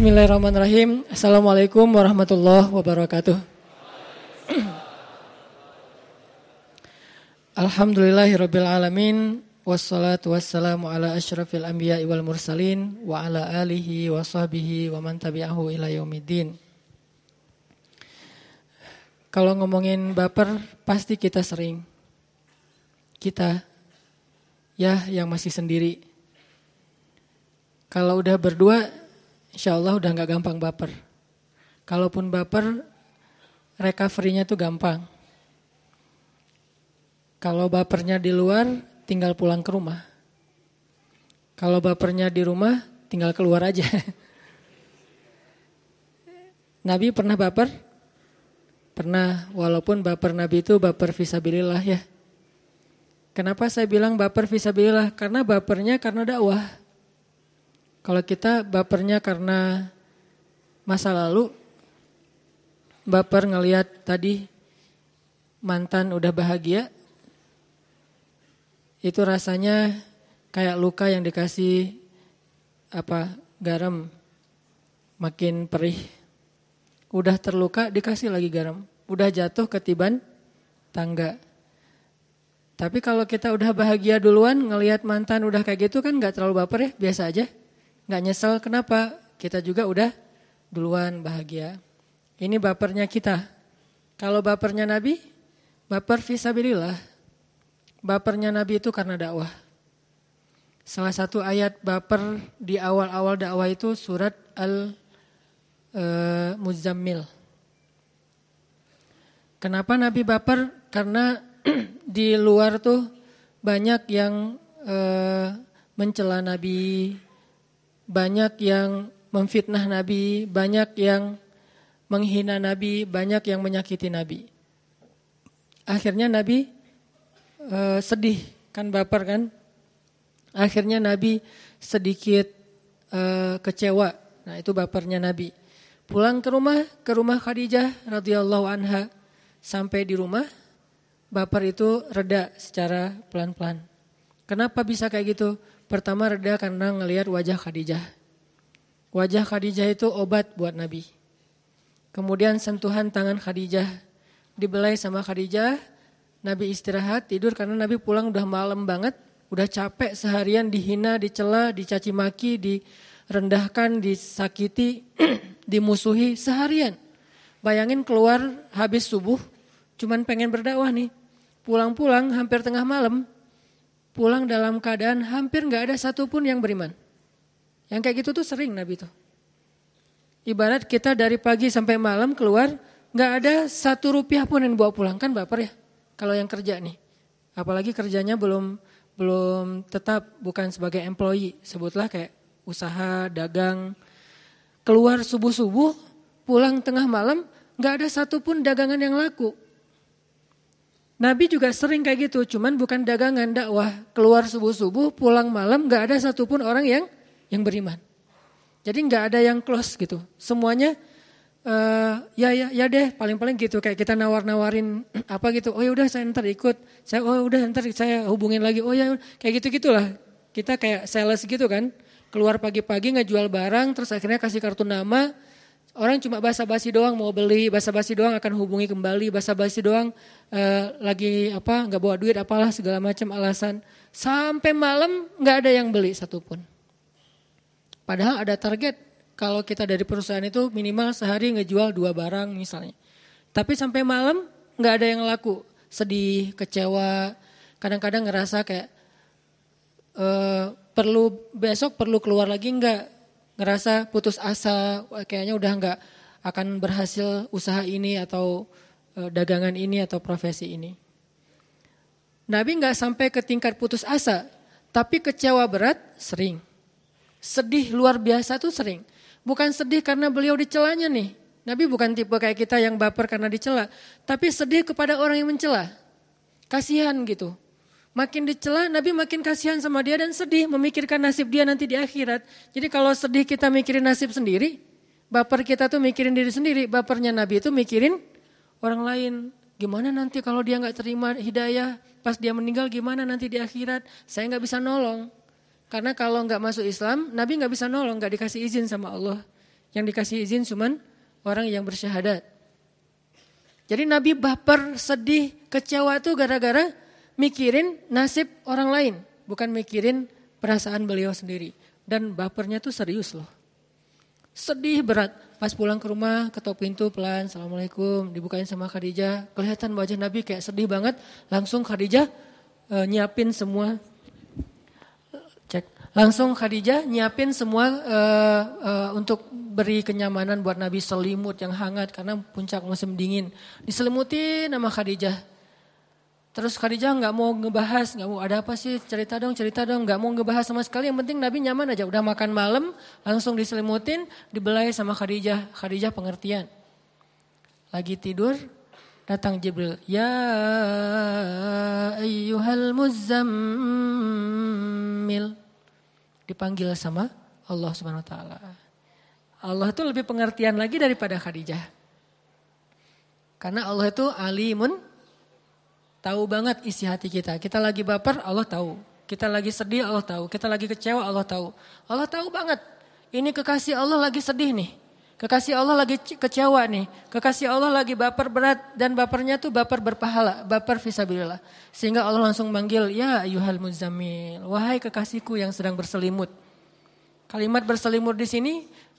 Bismillahirrahmanirrahim. Assalamualaikum warahmatullahi wabarakatuh. Alhamdulillahirabbil alamin wassalatu wassalamu ala asyrafil anbiya'i wal mursalin wa ala alihi wa sahbihi wa man tabi'ahu ila yaumiddin. Kalau ngomongin baper pasti kita sering. Kita ya yang masih sendiri. Kalau udah berdua insya Allah udah nggak gampang baper. Kalaupun baper recovery-nya tuh gampang. Kalau bapernya di luar, tinggal pulang ke rumah. Kalau bapernya di rumah, tinggal keluar aja. Nabi pernah baper? Pernah, walaupun baper Nabi itu baper visabilillah ya. Kenapa saya bilang baper visabilillah? Karena bapernya karena dakwah. Kalau kita bapernya karena masa lalu, baper ngelihat tadi mantan udah bahagia, itu rasanya kayak luka yang dikasih apa garam makin perih. Udah terluka dikasih lagi garam. Udah jatuh ketiban tangga. Tapi kalau kita udah bahagia duluan ngelihat mantan udah kayak gitu kan nggak terlalu baper ya, biasa aja. Nggak nyesel kenapa? Kita juga udah duluan bahagia. Ini bapernya kita. Kalau bapernya Nabi, baper visabilillah. Bapernya Nabi itu karena dakwah. Salah satu ayat baper di awal-awal dakwah itu surat Al-Muzammil. Kenapa Nabi baper? Karena di luar tuh banyak yang uh, mencela Nabi, banyak yang memfitnah Nabi, banyak yang menghina Nabi, banyak yang menyakiti Nabi. Akhirnya Nabi uh, sedih kan baper kan. Akhirnya Nabi sedikit uh, kecewa. Nah itu bapernya Nabi. Pulang ke rumah, ke rumah Khadijah radhiyallahu anha. Sampai di rumah, baper itu reda secara pelan-pelan. Kenapa bisa kayak gitu? Pertama reda karena ngelihat wajah Khadijah. Wajah Khadijah itu obat buat Nabi. Kemudian sentuhan tangan Khadijah. Dibelai sama Khadijah, Nabi istirahat, tidur karena Nabi pulang udah malam banget, udah capek seharian dihina, dicela, dicaci maki, direndahkan, disakiti, dimusuhi seharian. Bayangin keluar habis subuh, cuman pengen berdakwah nih. Pulang-pulang hampir tengah malam, pulang dalam keadaan hampir nggak ada satupun yang beriman. Yang kayak gitu tuh sering Nabi tuh. Ibarat kita dari pagi sampai malam keluar, nggak ada satu rupiah pun yang bawa pulang kan baper ya. Kalau yang kerja nih, apalagi kerjanya belum belum tetap bukan sebagai employee, sebutlah kayak usaha, dagang, keluar subuh-subuh, pulang tengah malam, nggak ada satupun dagangan yang laku. Nabi juga sering kayak gitu, cuman bukan dagangan dakwah, keluar subuh-subuh, pulang malam, nggak ada satupun orang yang yang beriman. Jadi nggak ada yang close gitu, semuanya Uh, ya ya ya deh paling-paling gitu. Kayak kita nawar-nawarin apa gitu. Oh ya udah saya ntar ikut. Saya oh udah ntar saya hubungin lagi. Oh ya kayak gitu gitulah kita kayak sales gitu kan. Keluar pagi-pagi ngejual barang terus akhirnya kasih kartu nama orang cuma basa-basi doang mau beli basa-basi doang akan hubungi kembali basa-basi doang uh, lagi apa nggak bawa duit apalah segala macam alasan. Sampai malam nggak ada yang beli satupun. Padahal ada target kalau kita dari perusahaan itu minimal sehari ngejual dua barang misalnya. Tapi sampai malam nggak ada yang laku, sedih, kecewa, kadang-kadang ngerasa kayak e, perlu besok perlu keluar lagi nggak, ngerasa putus asa, kayaknya udah nggak akan berhasil usaha ini atau e, dagangan ini atau profesi ini. Nabi nggak sampai ke tingkat putus asa, tapi kecewa berat sering. Sedih luar biasa tuh sering. Bukan sedih karena beliau dicelanya nih. Nabi bukan tipe kayak kita yang baper karena dicela. Tapi sedih kepada orang yang mencela. Kasihan gitu. Makin dicela, Nabi makin kasihan sama dia dan sedih memikirkan nasib dia nanti di akhirat. Jadi kalau sedih kita mikirin nasib sendiri, baper kita tuh mikirin diri sendiri. Bapernya Nabi itu mikirin orang lain. Gimana nanti kalau dia nggak terima hidayah, pas dia meninggal gimana nanti di akhirat? Saya nggak bisa nolong. Karena kalau nggak masuk Islam, Nabi nggak bisa nolong, nggak dikasih izin sama Allah. Yang dikasih izin cuman orang yang bersyahadat. Jadi Nabi baper, sedih, kecewa tuh gara-gara mikirin nasib orang lain. Bukan mikirin perasaan beliau sendiri. Dan bapernya tuh serius loh. Sedih berat. Pas pulang ke rumah, ketok pintu pelan, Assalamualaikum, dibukain sama Khadijah. Kelihatan wajah Nabi kayak sedih banget. Langsung Khadijah e, nyiapin semua. Cek. Langsung Khadijah nyiapin semua e, e, untuk beri kenyamanan buat Nabi selimut yang hangat karena puncak musim dingin. Diselimuti nama Khadijah. Terus Khadijah nggak mau ngebahas, nggak mau ada apa sih cerita dong, cerita dong, nggak mau ngebahas sama sekali. Yang penting Nabi nyaman aja. Udah makan malam, langsung diselimutin, dibelai sama Khadijah. Khadijah pengertian. Lagi tidur, datang Jibril. Ya ayyuhal muzammil. Dipanggil sama Allah Subhanahu wa taala. Allah itu lebih pengertian lagi daripada Khadijah. Karena Allah itu alimun, tahu banget isi hati kita. Kita lagi baper, Allah tahu. Kita lagi sedih, Allah tahu. Kita lagi kecewa, Allah tahu. Allah tahu banget. Ini kekasih Allah lagi sedih nih. Kekasih Allah lagi kecewa nih. Kekasih Allah lagi baper berat dan bapernya tuh baper berpahala, baper visabilillah. Sehingga Allah langsung manggil, "Ya ayuhal muzammil, wahai kekasihku yang sedang berselimut." Kalimat berselimut di sini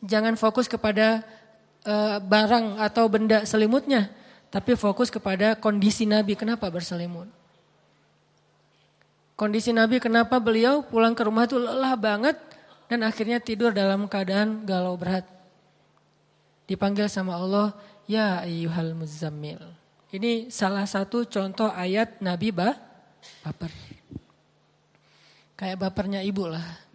jangan fokus kepada uh, barang atau benda selimutnya, tapi fokus kepada kondisi Nabi kenapa berselimut. Kondisi Nabi kenapa beliau pulang ke rumah itu lelah banget dan akhirnya tidur dalam keadaan galau berat. Dipanggil sama Allah, ya ayyuhal muzammil. Ini salah satu contoh ayat Nabi bah, baper. Kayak bapernya ibu lah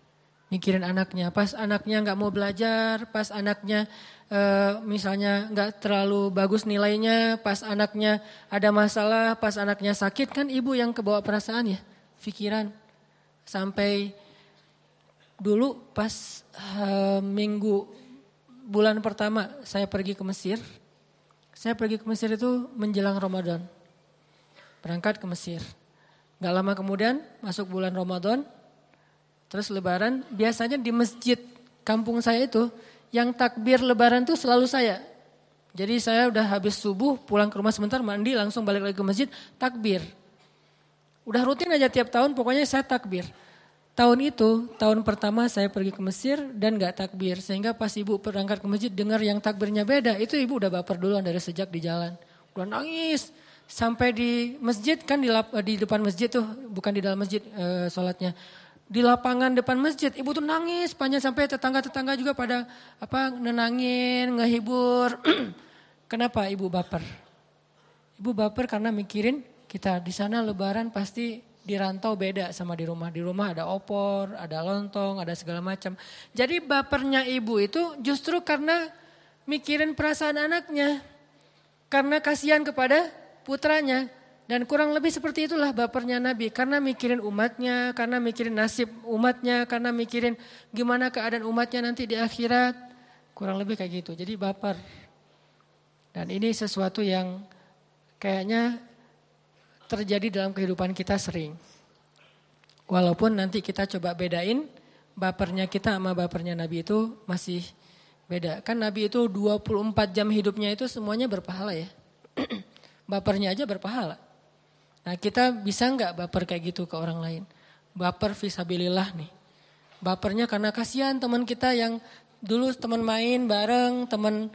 mikirin anaknya. Pas anaknya nggak mau belajar, pas anaknya e, misalnya nggak terlalu bagus nilainya, pas anaknya ada masalah, pas anaknya sakit kan ibu yang kebawa perasaan ya, pikiran. Sampai dulu pas e, minggu bulan pertama saya pergi ke Mesir, saya pergi ke Mesir itu menjelang Ramadan, berangkat ke Mesir. Gak lama kemudian masuk bulan Ramadan, Terus lebaran biasanya di masjid kampung saya itu yang takbir lebaran itu selalu saya. Jadi saya udah habis subuh pulang ke rumah sebentar mandi langsung balik lagi ke masjid takbir. Udah rutin aja tiap tahun pokoknya saya takbir. Tahun itu, tahun pertama saya pergi ke Mesir dan gak takbir. Sehingga pas ibu berangkat ke masjid dengar yang takbirnya beda. Itu ibu udah baper duluan dari sejak di jalan. Udah nangis. Sampai di masjid kan di, di depan masjid tuh, bukan di dalam masjid e, sholatnya di lapangan depan masjid, ibu tuh nangis panjang sampai tetangga-tetangga juga pada apa nenangin, ngehibur. Kenapa ibu baper? Ibu baper karena mikirin kita di sana lebaran pasti di rantau beda sama di rumah. Di rumah ada opor, ada lontong, ada segala macam. Jadi bapernya ibu itu justru karena mikirin perasaan anaknya. Karena kasihan kepada putranya. Dan kurang lebih seperti itulah bapernya Nabi. Karena mikirin umatnya, karena mikirin nasib umatnya, karena mikirin gimana keadaan umatnya nanti di akhirat. Kurang lebih kayak gitu. Jadi baper. Dan ini sesuatu yang kayaknya terjadi dalam kehidupan kita sering. Walaupun nanti kita coba bedain bapernya kita sama bapernya Nabi itu masih beda. Kan Nabi itu 24 jam hidupnya itu semuanya berpahala ya. bapernya aja berpahala. Nah kita bisa nggak baper kayak gitu ke orang lain? Baper visabilillah nih. Bapernya karena kasihan teman kita yang dulu teman main bareng, teman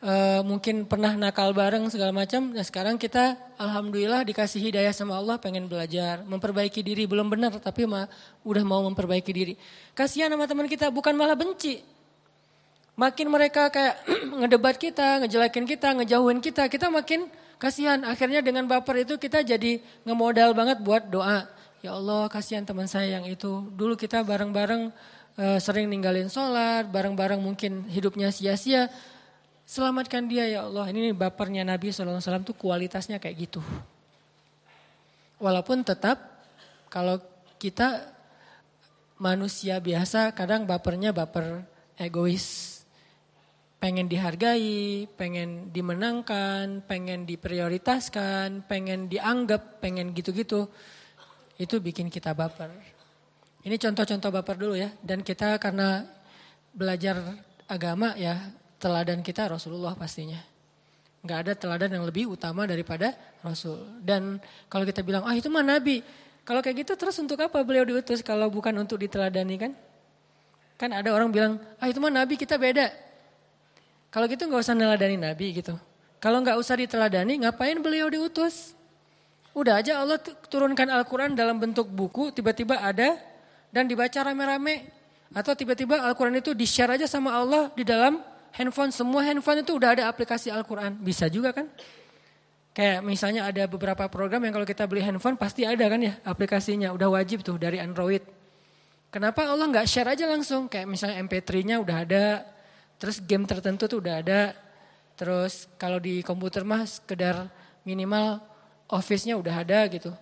e, mungkin pernah nakal bareng segala macam. Nah sekarang kita alhamdulillah dikasih hidayah sama Allah pengen belajar, memperbaiki diri belum benar tapi mah udah mau memperbaiki diri. Kasihan sama teman kita bukan malah benci. Makin mereka kayak ngedebat kita, ngejelekin kita, ngejauhin kita, kita makin Kasihan akhirnya dengan baper itu kita jadi ngemodal banget buat doa. Ya Allah kasihan teman saya yang itu. Dulu kita bareng-bareng e, sering ninggalin sholat, bareng-bareng mungkin hidupnya sia-sia. Selamatkan dia ya Allah. Ini bapernya Nabi SAW tuh kualitasnya kayak gitu. Walaupun tetap kalau kita manusia biasa kadang bapernya baper egois pengen dihargai, pengen dimenangkan, pengen diprioritaskan, pengen dianggap, pengen gitu-gitu. Itu bikin kita baper. Ini contoh-contoh baper dulu ya. Dan kita karena belajar agama ya, teladan kita Rasulullah pastinya. Nggak ada teladan yang lebih utama daripada Rasul. Dan kalau kita bilang, ah itu mah Nabi. Kalau kayak gitu terus untuk apa beliau diutus kalau bukan untuk diteladani kan? Kan ada orang bilang, ah itu mah Nabi kita beda. Kalau gitu nggak usah neladani Nabi gitu. Kalau nggak usah diteladani, ngapain beliau diutus? Udah aja Allah turunkan Al-Quran dalam bentuk buku, tiba-tiba ada dan dibaca rame-rame. Atau tiba-tiba Al-Quran itu di-share aja sama Allah di dalam handphone, semua handphone itu udah ada aplikasi Al-Quran. Bisa juga kan? Kayak misalnya ada beberapa program yang kalau kita beli handphone pasti ada kan ya aplikasinya. Udah wajib tuh dari Android. Kenapa Allah nggak share aja langsung? Kayak misalnya MP3-nya udah ada, terus game tertentu tuh udah ada. Terus kalau di komputer mah sekedar minimal office-nya udah ada gitu.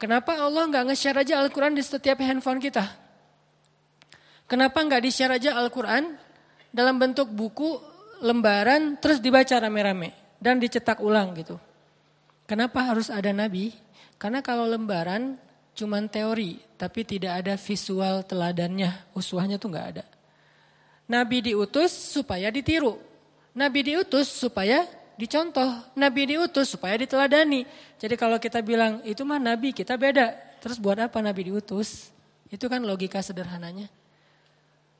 Kenapa Allah nggak nge-share aja Al-Quran di setiap handphone kita? Kenapa nggak di-share aja Al-Quran dalam bentuk buku, lembaran, terus dibaca rame-rame dan dicetak ulang gitu. Kenapa harus ada nabi? Karena kalau lembaran cuman teori, tapi tidak ada visual teladannya, uswahnya tuh nggak ada. Nabi diutus supaya ditiru. Nabi diutus supaya dicontoh. Nabi diutus supaya diteladani. Jadi kalau kita bilang itu mah nabi, kita beda. Terus buat apa nabi diutus? Itu kan logika sederhananya.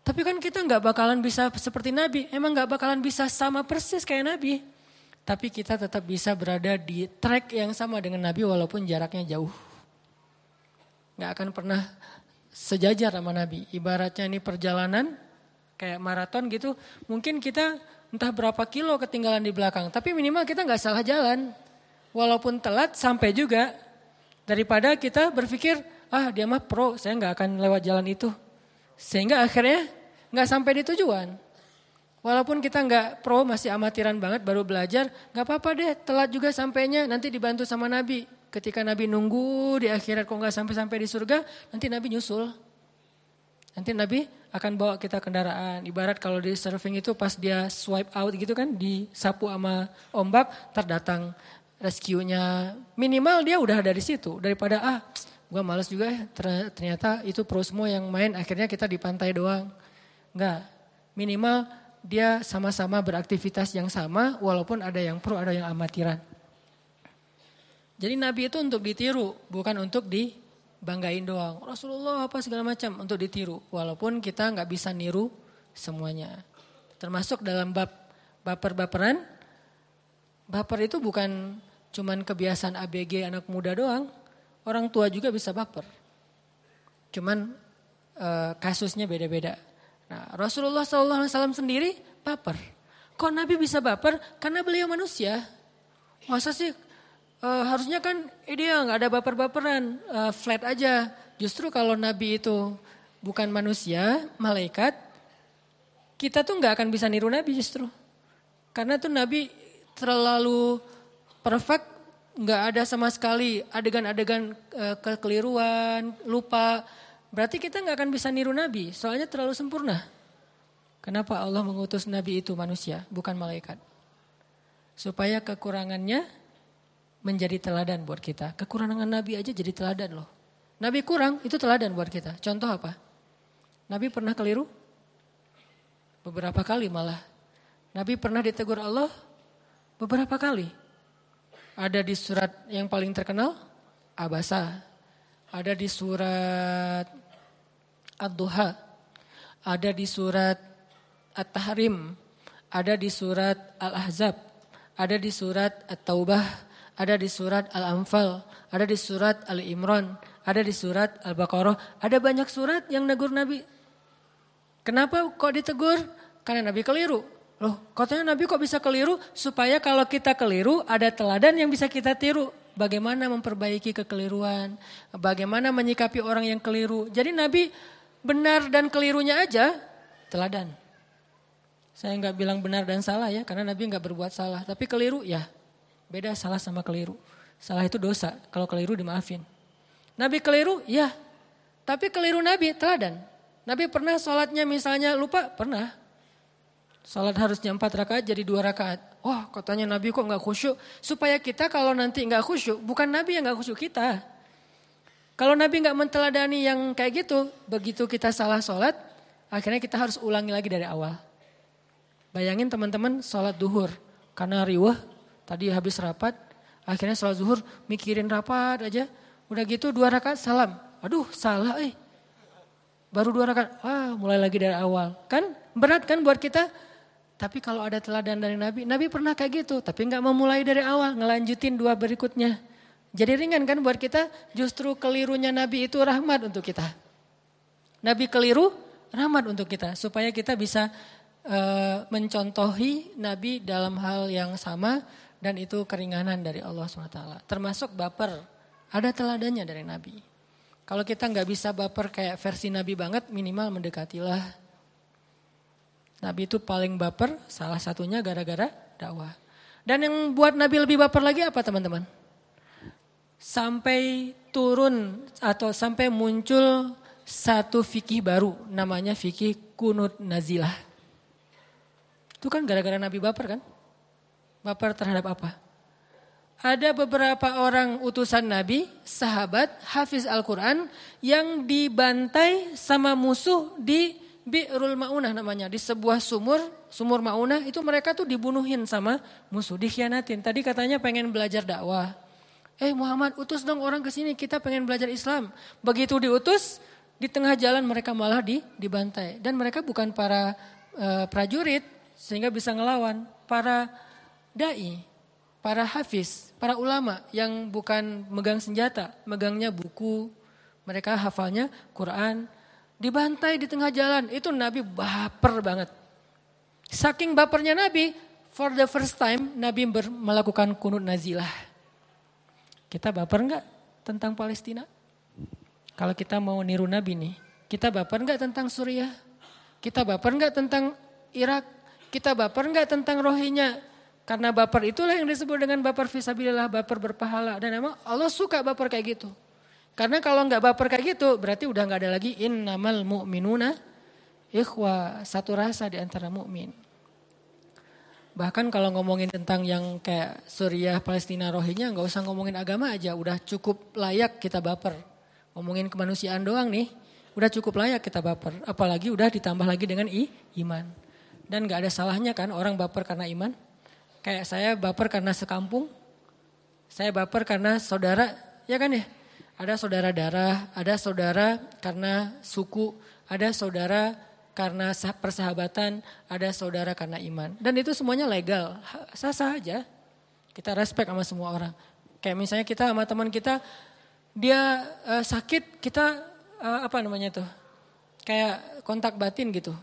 Tapi kan kita nggak bakalan bisa seperti Nabi. Emang nggak bakalan bisa sama persis kayak Nabi. Tapi kita tetap bisa berada di track yang sama dengan Nabi walaupun jaraknya jauh. Nggak akan pernah sejajar sama Nabi. Ibaratnya ini perjalanan kayak maraton gitu. Mungkin kita entah berapa kilo ketinggalan di belakang. Tapi minimal kita nggak salah jalan. Walaupun telat sampai juga. Daripada kita berpikir, ah dia mah pro, saya nggak akan lewat jalan itu. Sehingga akhirnya nggak sampai di tujuan. Walaupun kita nggak pro masih amatiran banget baru belajar, nggak apa-apa deh telat juga sampainya nanti dibantu sama Nabi. Ketika Nabi nunggu di akhirat kok nggak sampai-sampai di surga, nanti Nabi nyusul. Nanti Nabi akan bawa kita kendaraan. Ibarat kalau di surfing itu pas dia swipe out gitu kan, disapu sama ombak, terdatang rescue-nya. Minimal dia udah ada di situ daripada ah gue males juga ya ternyata itu pro semua yang main akhirnya kita di pantai doang. Enggak, minimal dia sama-sama beraktivitas yang sama walaupun ada yang pro ada yang amatiran. Jadi Nabi itu untuk ditiru bukan untuk dibanggain doang. Rasulullah apa segala macam untuk ditiru walaupun kita nggak bisa niru semuanya. Termasuk dalam bab baper-baperan. Baper itu bukan cuman kebiasaan ABG anak muda doang Orang tua juga bisa baper. Cuman e, kasusnya beda-beda. Nah, Rasulullah SAW sendiri baper. Kok Nabi bisa baper? Karena beliau manusia. Masa sih e, harusnya kan ideal nggak ada baper-baperan, e, flat aja. Justru kalau Nabi itu bukan manusia, malaikat, kita tuh nggak akan bisa niru Nabi justru. Karena tuh Nabi terlalu perfect nggak ada sama sekali adegan-adegan e, kekeliruan, lupa. Berarti kita nggak akan bisa niru Nabi, soalnya terlalu sempurna. Kenapa Allah mengutus Nabi itu manusia, bukan malaikat? Supaya kekurangannya menjadi teladan buat kita. Kekurangan Nabi aja jadi teladan loh. Nabi kurang, itu teladan buat kita. Contoh apa? Nabi pernah keliru? Beberapa kali malah. Nabi pernah ditegur Allah? Beberapa kali. Ada di surat yang paling terkenal, Abasa. Ada di surat Ad-Duha. Ada di surat At-Tahrim. Ada di surat Al-Ahzab. Ada di surat At-Taubah. Ada di surat Al-Anfal. Ada di surat Al-Imran. Ada di surat Al-Baqarah. Ada banyak surat yang negur Nabi. Kenapa kok ditegur? Karena Nabi keliru. Loh, katanya Nabi kok bisa keliru? Supaya kalau kita keliru ada teladan yang bisa kita tiru. Bagaimana memperbaiki kekeliruan, bagaimana menyikapi orang yang keliru. Jadi Nabi benar dan kelirunya aja teladan. Saya nggak bilang benar dan salah ya, karena Nabi nggak berbuat salah. Tapi keliru ya, beda salah sama keliru. Salah itu dosa, kalau keliru dimaafin. Nabi keliru, ya. Tapi keliru Nabi, teladan. Nabi pernah sholatnya misalnya lupa, pernah. Salat harusnya empat rakaat jadi dua rakaat. Wah katanya Nabi kok nggak khusyuk. Supaya kita kalau nanti nggak khusyuk, bukan Nabi yang nggak khusyuk kita. Kalau Nabi nggak menteladani yang kayak gitu, begitu kita salah sholat, akhirnya kita harus ulangi lagi dari awal. Bayangin teman-teman sholat duhur. Karena riwah, tadi habis rapat, akhirnya sholat zuhur mikirin rapat aja. Udah gitu dua rakaat salam. Aduh salah eh. Baru dua rakaat, wah mulai lagi dari awal. Kan berat kan buat kita? Tapi kalau ada teladan dari Nabi, Nabi pernah kayak gitu. Tapi nggak memulai dari awal, ngelanjutin dua berikutnya. Jadi ringan kan buat kita, justru kelirunya Nabi itu rahmat untuk kita. Nabi keliru, rahmat untuk kita. Supaya kita bisa uh, mencontohi Nabi dalam hal yang sama. Dan itu keringanan dari Allah SWT. Termasuk baper, ada teladannya dari Nabi. Kalau kita nggak bisa baper kayak versi Nabi banget, minimal mendekatilah. Nabi itu paling baper, salah satunya gara-gara dakwah. Dan yang buat Nabi lebih baper lagi apa teman-teman? Sampai turun atau sampai muncul satu fikih baru namanya fikih kunut nazilah. Itu kan gara-gara Nabi baper kan? Baper terhadap apa? Ada beberapa orang utusan Nabi, sahabat, hafiz Al-Quran yang dibantai sama musuh di Bi'rul Ma'unah namanya. Di sebuah sumur, sumur Ma'unah itu mereka tuh dibunuhin sama musuh, dikhianatin. Tadi katanya pengen belajar dakwah. Eh Muhammad utus dong orang ke sini kita pengen belajar Islam. Begitu diutus di tengah jalan mereka malah di, dibantai dan mereka bukan para uh, prajurit sehingga bisa ngelawan para dai, para hafiz, para ulama yang bukan megang senjata, megangnya buku, mereka hafalnya Quran, dibantai di tengah jalan. Itu Nabi baper banget. Saking bapernya Nabi, for the first time Nabi melakukan kunut nazilah. Kita baper enggak tentang Palestina? Kalau kita mau niru Nabi nih, kita baper enggak tentang Suriah? Kita baper enggak tentang Irak? Kita baper enggak tentang Rohingya? Karena baper itulah yang disebut dengan baper visabilillah, baper berpahala. Dan emang Allah suka baper kayak gitu. Karena kalau enggak baper kayak gitu, berarti udah enggak ada lagi innamal mu'minuna ikhwa, satu rasa di antara mukmin. Bahkan kalau ngomongin tentang yang kayak Suriah, Palestina, Rohingya, nggak usah ngomongin agama aja, udah cukup layak kita baper. Ngomongin kemanusiaan doang nih, udah cukup layak kita baper. Apalagi udah ditambah lagi dengan i, iman. Dan nggak ada salahnya kan orang baper karena iman. Kayak saya baper karena sekampung, saya baper karena saudara, ya kan ya? Ada saudara darah, ada saudara karena suku, ada saudara karena persahabatan, ada saudara karena iman. Dan itu semuanya legal, sah-sah aja. Kita respect sama semua orang. Kayak misalnya kita sama teman kita, dia uh, sakit, kita uh, apa namanya tuh? Kayak kontak batin gitu.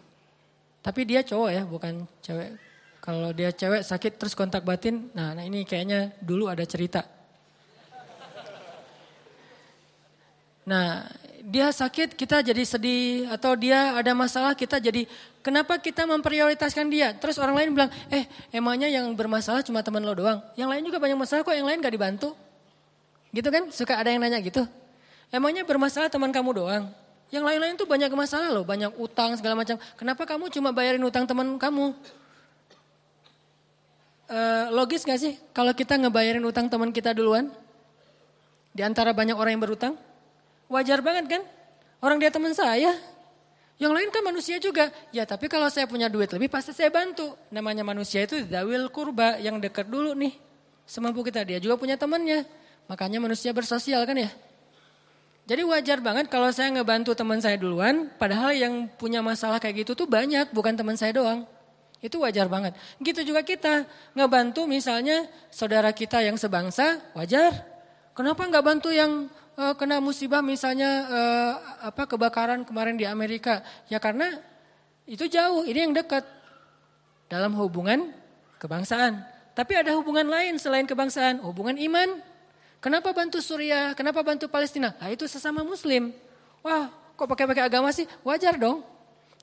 Tapi dia cowok ya, bukan cewek. Kalau dia cewek sakit terus kontak batin, nah, nah ini kayaknya dulu ada cerita. Nah dia sakit kita jadi sedih atau dia ada masalah kita jadi kenapa kita memprioritaskan dia? Terus orang lain bilang, "Eh, emangnya yang bermasalah cuma teman lo doang. Yang lain juga banyak masalah kok, yang lain gak dibantu." Gitu kan? Suka ada yang nanya gitu. Emangnya bermasalah teman kamu doang? Yang lain-lain tuh banyak masalah loh, banyak utang segala macam. Kenapa kamu cuma bayarin utang teman kamu? E, logis gak sih kalau kita ngebayarin utang teman kita duluan? Di antara banyak orang yang berutang? Wajar banget kan? Orang dia teman saya. Yang lain kan manusia juga. Ya tapi kalau saya punya duit lebih pasti saya bantu. Namanya manusia itu dawil kurba yang dekat dulu nih. Semampu kita dia juga punya temannya. Makanya manusia bersosial kan ya. Jadi wajar banget kalau saya ngebantu teman saya duluan. Padahal yang punya masalah kayak gitu tuh banyak bukan teman saya doang. Itu wajar banget. Gitu juga kita ngebantu misalnya saudara kita yang sebangsa wajar. Kenapa nggak bantu yang uh, kena musibah misalnya uh, apa kebakaran kemarin di Amerika? Ya karena itu jauh, ini yang dekat dalam hubungan kebangsaan. Tapi ada hubungan lain selain kebangsaan, hubungan iman. Kenapa bantu Suriah? Kenapa bantu Palestina? Nah, itu sesama muslim. Wah, kok pakai-pakai agama sih? Wajar dong.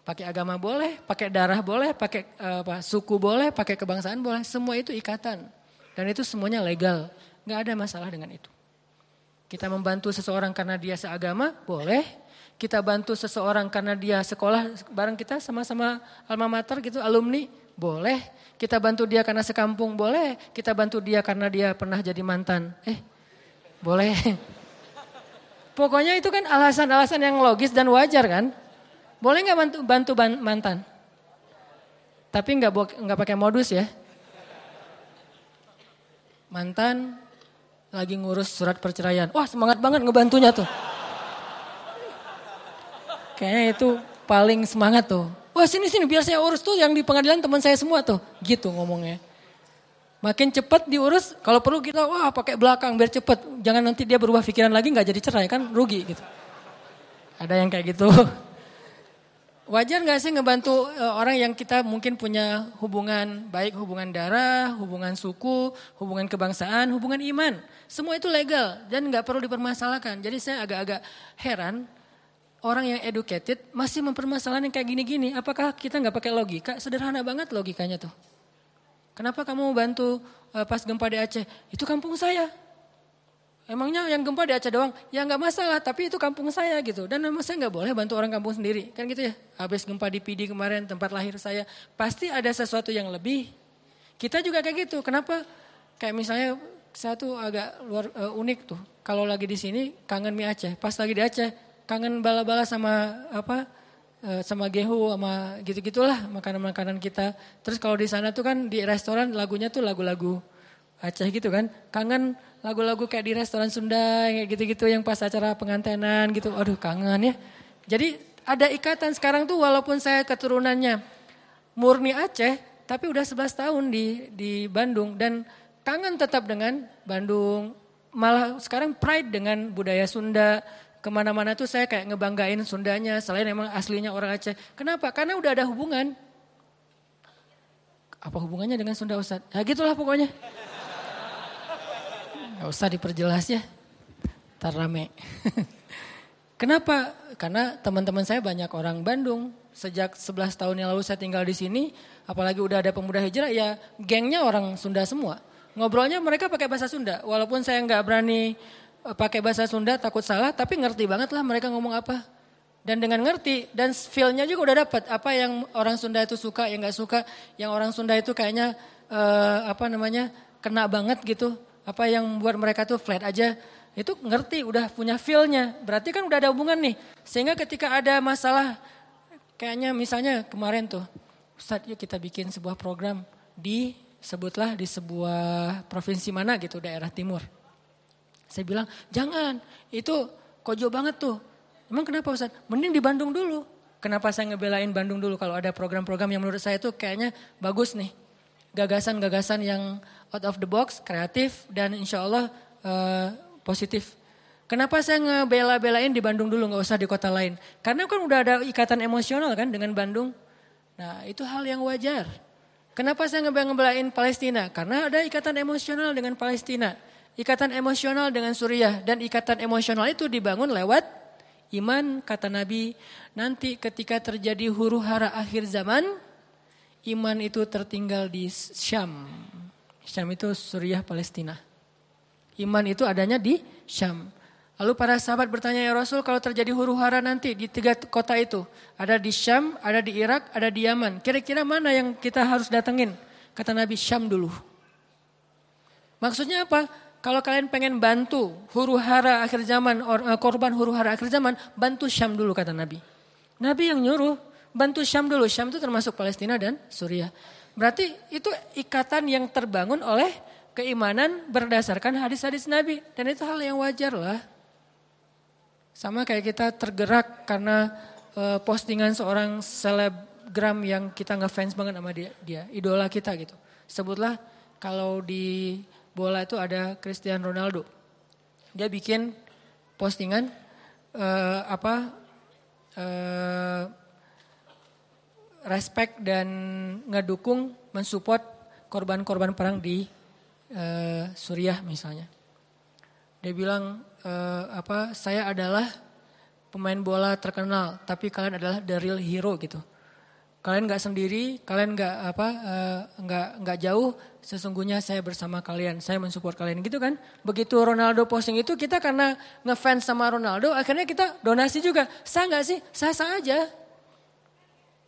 Pakai agama boleh, pakai darah boleh, pakai uh, apa, suku boleh, pakai kebangsaan boleh. Semua itu ikatan. Dan itu semuanya legal. Nggak ada masalah dengan itu. Kita membantu seseorang karena dia seagama, boleh. Kita bantu seseorang karena dia sekolah bareng kita sama-sama alma mater gitu, alumni, boleh. Kita bantu dia karena sekampung, boleh. Kita bantu dia karena dia pernah jadi mantan. Eh, boleh. Pokoknya itu kan alasan-alasan yang logis dan wajar kan. Boleh nggak bantu, bantu mantan? Tapi nggak nggak pakai modus ya. Mantan lagi ngurus surat perceraian. Wah semangat banget ngebantunya tuh. Kayaknya itu paling semangat tuh. Wah sini sini biar saya urus tuh yang di pengadilan teman saya semua tuh. Gitu ngomongnya. Makin cepat diurus, kalau perlu kita wah pakai belakang biar cepat. Jangan nanti dia berubah pikiran lagi nggak jadi cerai kan rugi gitu. Ada yang kayak gitu. Wajar nggak sih ngebantu uh, orang yang kita mungkin punya hubungan baik hubungan darah, hubungan suku, hubungan kebangsaan, hubungan iman. Semua itu legal dan nggak perlu dipermasalahkan. Jadi saya agak-agak heran orang yang educated masih mempermasalahkan yang kayak gini-gini. Apakah kita nggak pakai logika? Sederhana banget logikanya tuh. Kenapa kamu bantu uh, pas gempa di Aceh? Itu kampung saya. Emangnya yang gempa di Aceh doang? Ya nggak masalah, tapi itu kampung saya gitu. Dan memang saya nggak boleh bantu orang kampung sendiri. Kan gitu ya. Habis gempa di PD kemarin, tempat lahir saya. Pasti ada sesuatu yang lebih. Kita juga kayak gitu. Kenapa? Kayak misalnya saya tuh agak luar uh, unik tuh. Kalau lagi di sini kangen mie Aceh. Pas lagi di Aceh kangen bala-bala sama apa uh, sama gehu sama gitu-gitulah makanan-makanan kita. Terus kalau di sana tuh kan di restoran lagunya tuh lagu-lagu Aceh gitu kan. Kangen lagu-lagu kayak di restoran Sunda kayak gitu-gitu yang pas acara pengantenan gitu. Aduh kangen ya. Jadi ada ikatan sekarang tuh walaupun saya keturunannya murni Aceh. Tapi udah 11 tahun di di Bandung dan kangen tetap dengan Bandung. Malah sekarang pride dengan budaya Sunda. Ke mana-mana tuh saya kayak ngebanggain Sundanya selain emang aslinya orang Aceh. Kenapa? Karena udah ada hubungan. Apa hubungannya dengan Sunda Ustadz? Ya gitulah pokoknya. Gak usah diperjelas ya. Ntar rame. Kenapa? Karena teman-teman saya banyak orang Bandung. Sejak 11 tahun yang lalu saya tinggal di sini, apalagi udah ada pemuda hijrah, ya gengnya orang Sunda semua. Ngobrolnya mereka pakai bahasa Sunda. Walaupun saya nggak berani eh, pakai bahasa Sunda, takut salah, tapi ngerti banget lah mereka ngomong apa. Dan dengan ngerti, dan feel-nya juga udah dapat. Apa yang orang Sunda itu suka, yang nggak suka. Yang orang Sunda itu kayaknya, uh, apa namanya, kena banget gitu apa yang buat mereka tuh flat aja, itu ngerti, udah punya feel-nya. Berarti kan udah ada hubungan nih. Sehingga ketika ada masalah, kayaknya misalnya kemarin tuh, Ustaz yuk kita bikin sebuah program di, sebutlah di sebuah provinsi mana gitu, daerah timur. Saya bilang, jangan, itu kojo banget tuh. Emang kenapa Ustaz? Mending di Bandung dulu. Kenapa saya ngebelain Bandung dulu kalau ada program-program yang menurut saya tuh kayaknya bagus nih. Gagasan-gagasan yang out of the box, kreatif dan insya Allah uh, positif. Kenapa saya ngebela-belain di Bandung dulu nggak usah di kota lain? Karena kan udah ada ikatan emosional kan dengan Bandung. Nah itu hal yang wajar. Kenapa saya ngebela-belain Palestina? Karena ada ikatan emosional dengan Palestina. Ikatan emosional dengan Suriah. Dan ikatan emosional itu dibangun lewat iman kata Nabi. Nanti ketika terjadi huru hara akhir zaman. Iman itu tertinggal di Syam. Syam itu Suriah Palestina. Iman itu adanya di Syam. Lalu para sahabat bertanya ya Rasul kalau terjadi huru hara nanti di tiga kota itu. Ada di Syam, ada di Irak, ada di Yaman. Kira-kira mana yang kita harus datengin? Kata Nabi Syam dulu. Maksudnya apa? Kalau kalian pengen bantu huru hara akhir zaman, eh, korban huru hara akhir zaman, bantu Syam dulu kata Nabi. Nabi yang nyuruh, bantu Syam dulu. Syam itu termasuk Palestina dan Suriah. Berarti itu ikatan yang terbangun oleh keimanan berdasarkan hadis-hadis Nabi. Dan itu hal yang wajar lah. Sama kayak kita tergerak karena uh, postingan seorang selebgram yang kita ngefans banget sama dia, dia, idola kita gitu. Sebutlah kalau di bola itu ada Cristiano Ronaldo. Dia bikin postingan uh, apa uh, respect dan ngedukung mensupport korban-korban perang di uh, Suriah misalnya. Dia bilang uh, apa saya adalah pemain bola terkenal tapi kalian adalah the real hero gitu. Kalian nggak sendiri, kalian nggak apa uh, nggak nggak jauh. Sesungguhnya saya bersama kalian, saya mensupport kalian gitu kan. Begitu Ronaldo posting itu kita karena ngefans sama Ronaldo, akhirnya kita donasi juga. Sah nggak sih? Sah sah aja.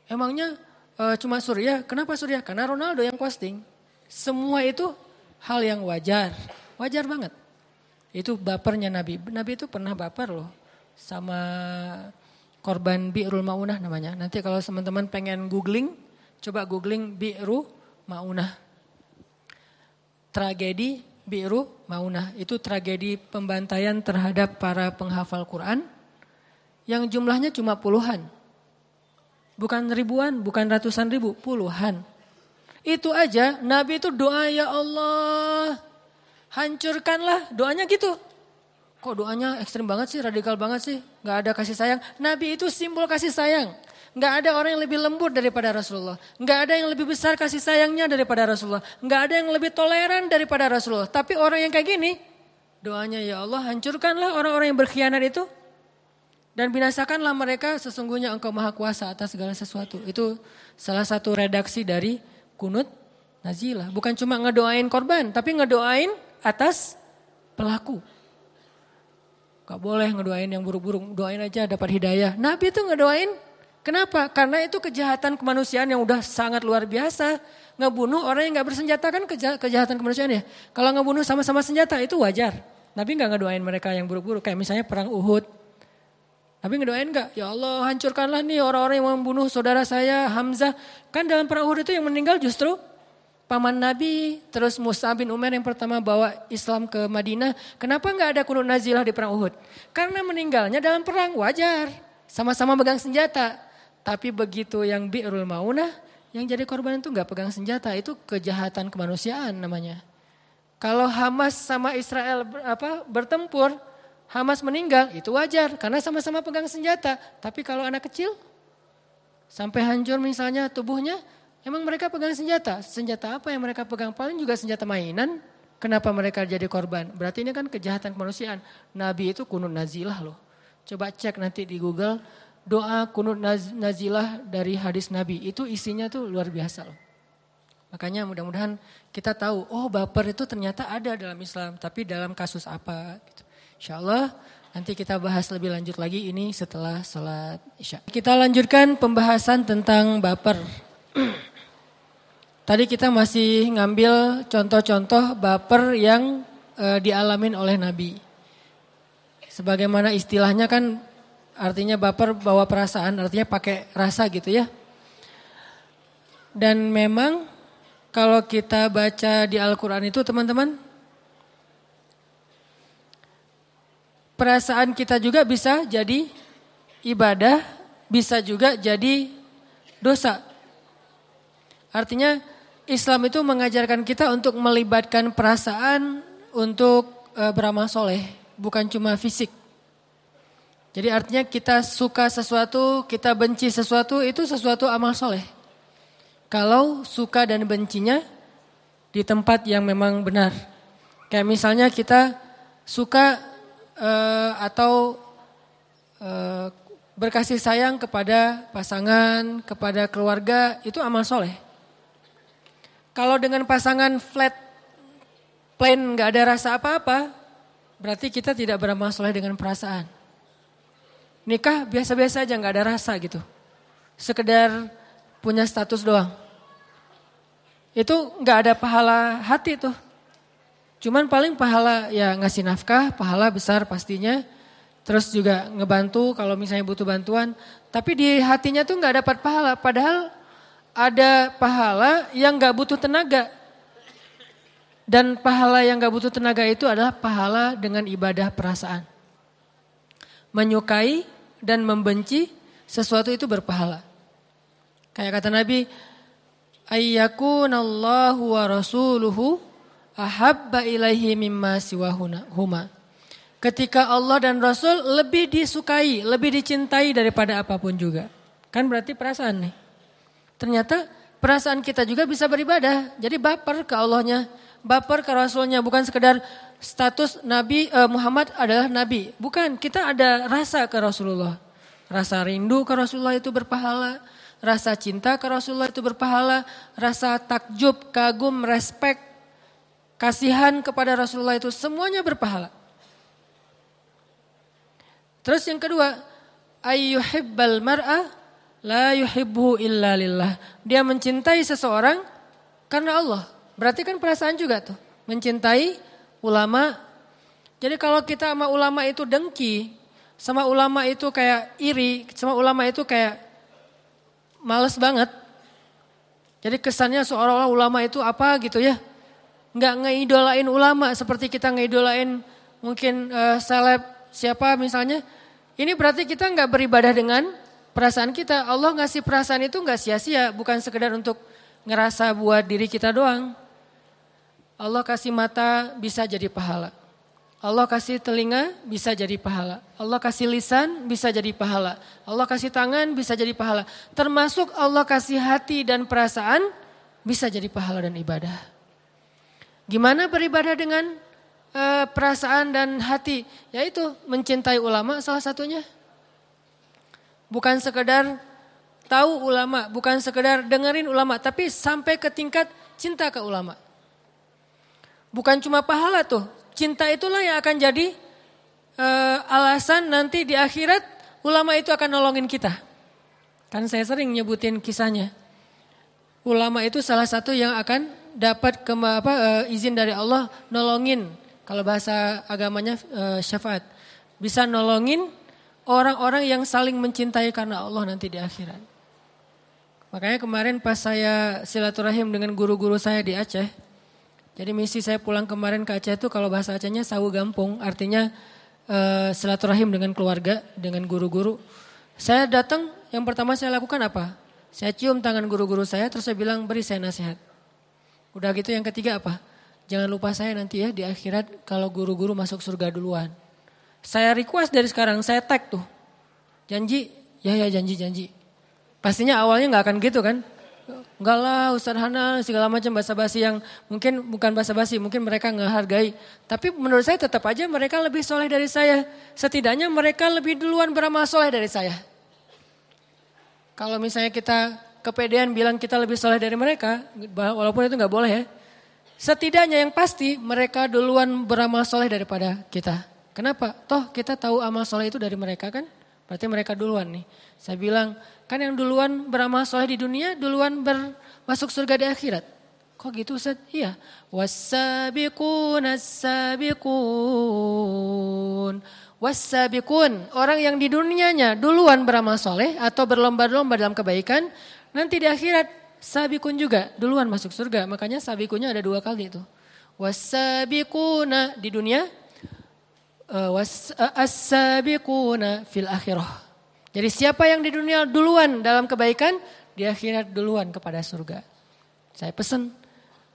Emangnya uh, cuma Surya? Kenapa Surya? Karena Ronaldo yang posting. Semua itu hal yang wajar. Wajar banget. Itu bapernya Nabi. Nabi itu pernah baper loh. Sama korban Bi'rul Maunah namanya. Nanti kalau teman-teman pengen googling. Coba googling Bi'ru Maunah. Tragedi Bi'ru Maunah. Itu tragedi pembantaian terhadap para penghafal Quran. Yang jumlahnya cuma puluhan. Bukan ribuan, bukan ratusan ribu, puluhan. Itu aja Nabi itu doa ya Allah. Hancurkanlah doanya gitu. Kok doanya ekstrim banget sih, radikal banget sih. Gak ada kasih sayang. Nabi itu simbol kasih sayang. Gak ada orang yang lebih lembut daripada Rasulullah. Gak ada yang lebih besar kasih sayangnya daripada Rasulullah. Gak ada yang lebih toleran daripada Rasulullah. Tapi orang yang kayak gini, doanya ya Allah hancurkanlah orang-orang yang berkhianat itu. Dan binasakanlah mereka sesungguhnya engkau maha kuasa atas segala sesuatu. Itu salah satu redaksi dari kunut nazilah. Bukan cuma ngedoain korban, tapi ngedoain atas pelaku. Gak boleh ngedoain yang buruk-buruk, doain aja dapat hidayah. Nabi itu ngedoain, kenapa? Karena itu kejahatan kemanusiaan yang udah sangat luar biasa. Ngebunuh orang yang gak bersenjata kan kejahatan kemanusiaan ya. Kalau ngebunuh sama-sama senjata itu wajar. Nabi gak ngedoain mereka yang buruk-buruk, kayak misalnya perang Uhud. Nabi ngedoain gak? Ya Allah hancurkanlah nih orang-orang yang membunuh saudara saya Hamzah. Kan dalam perang Uhud itu yang meninggal justru paman Nabi. Terus Musa bin Umar yang pertama bawa Islam ke Madinah. Kenapa gak ada kunut nazilah di perang Uhud? Karena meninggalnya dalam perang wajar. Sama-sama pegang senjata. Tapi begitu yang bi'rul maunah, yang jadi korban itu gak pegang senjata. Itu kejahatan kemanusiaan namanya. Kalau Hamas sama Israel apa bertempur, Hamas meninggal itu wajar karena sama-sama pegang senjata. Tapi kalau anak kecil sampai hancur misalnya tubuhnya, emang mereka pegang senjata. Senjata apa yang mereka pegang? Paling juga senjata mainan. Kenapa mereka jadi korban? Berarti ini kan kejahatan kemanusiaan. Nabi itu kunut nazilah loh. Coba cek nanti di Google doa kunut nazilah dari hadis Nabi. Itu isinya tuh luar biasa loh. Makanya mudah-mudahan kita tahu, oh baper itu ternyata ada dalam Islam. Tapi dalam kasus apa gitu. Insya Allah nanti kita bahas lebih lanjut lagi ini setelah sholat isya. Kita lanjutkan pembahasan tentang baper. Tadi kita masih ngambil contoh-contoh baper yang e, dialamin oleh Nabi. Sebagaimana istilahnya kan artinya baper bawa perasaan, artinya pakai rasa gitu ya. Dan memang kalau kita baca di Al-Quran itu teman-teman perasaan kita juga bisa jadi ibadah, bisa juga jadi dosa. Artinya Islam itu mengajarkan kita untuk melibatkan perasaan untuk e, beramal soleh, bukan cuma fisik. Jadi artinya kita suka sesuatu, kita benci sesuatu, itu sesuatu amal soleh. Kalau suka dan bencinya di tempat yang memang benar. Kayak misalnya kita suka uh, atau uh, berkasih sayang kepada pasangan, kepada keluarga, itu amal soleh. Kalau dengan pasangan flat, plain, nggak ada rasa apa-apa, berarti kita tidak beramal soleh dengan perasaan. Nikah biasa-biasa aja nggak ada rasa gitu. Sekedar punya status doang. Itu nggak ada pahala hati tuh. Cuman paling pahala ya ngasih nafkah, pahala besar pastinya. Terus juga ngebantu kalau misalnya butuh bantuan. Tapi di hatinya tuh nggak dapat pahala. Padahal ada pahala yang nggak butuh tenaga. Dan pahala yang nggak butuh tenaga itu adalah pahala dengan ibadah perasaan. Menyukai dan membenci sesuatu itu berpahala. Kayak kata Nabi, ayyakunallahu wa rasuluhu ahabba ilaihi mimma siwahuma. Ketika Allah dan Rasul lebih disukai, lebih dicintai daripada apa pun juga. Kan berarti perasaan nih. Ternyata perasaan kita juga bisa beribadah. Jadi baper ke Allahnya, baper ke Rasulnya. Bukan sekedar status Nabi eh, Muhammad adalah Nabi. Bukan, kita ada rasa ke Rasulullah. Rasa rindu ke Rasulullah itu berpahala. Rasa cinta ke Rasulullah itu berpahala. Rasa takjub, kagum, respect kasihan kepada Rasulullah itu semuanya berpahala. Terus yang kedua, ayyuhibbal mar'a la yuhibbu illa lillah. Dia mencintai seseorang karena Allah. Berarti kan perasaan juga tuh. Mencintai ulama. Jadi kalau kita sama ulama itu dengki, sama ulama itu kayak iri, sama ulama itu kayak males banget. Jadi kesannya seolah-olah ulama itu apa gitu ya. Nggak ngeidolain ulama seperti kita ngeidolain mungkin uh, seleb siapa misalnya. Ini berarti kita nggak beribadah dengan perasaan kita. Allah ngasih perasaan itu nggak sia-sia, bukan sekedar untuk ngerasa buat diri kita doang. Allah kasih mata bisa jadi pahala. Allah kasih telinga bisa jadi pahala. Allah kasih lisan bisa jadi pahala. Allah kasih tangan bisa jadi pahala. Termasuk Allah kasih hati dan perasaan bisa jadi pahala dan ibadah. Gimana beribadah dengan uh, perasaan dan hati? Yaitu mencintai ulama salah satunya. Bukan sekedar tahu ulama, bukan sekedar dengerin ulama, tapi sampai ke tingkat cinta ke ulama. Bukan cuma pahala tuh, Cinta itulah yang akan jadi uh, alasan nanti di akhirat ulama itu akan nolongin kita. Kan saya sering nyebutin kisahnya. Ulama itu salah satu yang akan dapat ke, apa, uh, izin dari Allah nolongin. Kalau bahasa agamanya uh, syafaat. Bisa nolongin orang-orang yang saling mencintai karena Allah nanti di akhirat. Makanya kemarin pas saya silaturahim dengan guru-guru saya di Aceh, jadi misi saya pulang kemarin ke Aceh itu kalau bahasa Acehnya sawu gampung, artinya uh, silaturahim dengan keluarga, dengan guru-guru. Saya datang, yang pertama saya lakukan apa? Saya cium tangan guru-guru saya, terus saya bilang beri saya nasihat. Udah gitu yang ketiga apa? Jangan lupa saya nanti ya di akhirat kalau guru-guru masuk surga duluan. Saya request dari sekarang, saya tag tuh. Janji, ya ya janji, janji. Pastinya awalnya nggak akan gitu kan. Enggak lah Ustaz Hana segala macam bahasa basi yang mungkin bukan bahasa basi, mungkin mereka nggak hargai. Tapi menurut saya tetap aja mereka lebih soleh dari saya. Setidaknya mereka lebih duluan beramal soleh dari saya. Kalau misalnya kita kepedean bilang kita lebih soleh dari mereka, walaupun itu nggak boleh ya. Setidaknya yang pasti mereka duluan beramal soleh daripada kita. Kenapa? Toh kita tahu amal soleh itu dari mereka kan? Berarti mereka duluan nih. Saya bilang, kan yang duluan beramal soleh di dunia, duluan bermasuk surga di akhirat. Kok gitu Ustaz? Iya. Wasabiqun as-sabiqun. Wasabiqun. Orang yang di dunianya duluan beramal soleh atau berlomba-lomba dalam kebaikan. Nanti di akhirat sabikun juga duluan masuk surga. Makanya sabikunnya ada dua kali itu. Wasabiquna di dunia Eh, eh, as-sabiquna fil akhirah. Jadi siapa yang di dunia duluan dalam kebaikan, di akhirat duluan kepada surga. Saya pesan,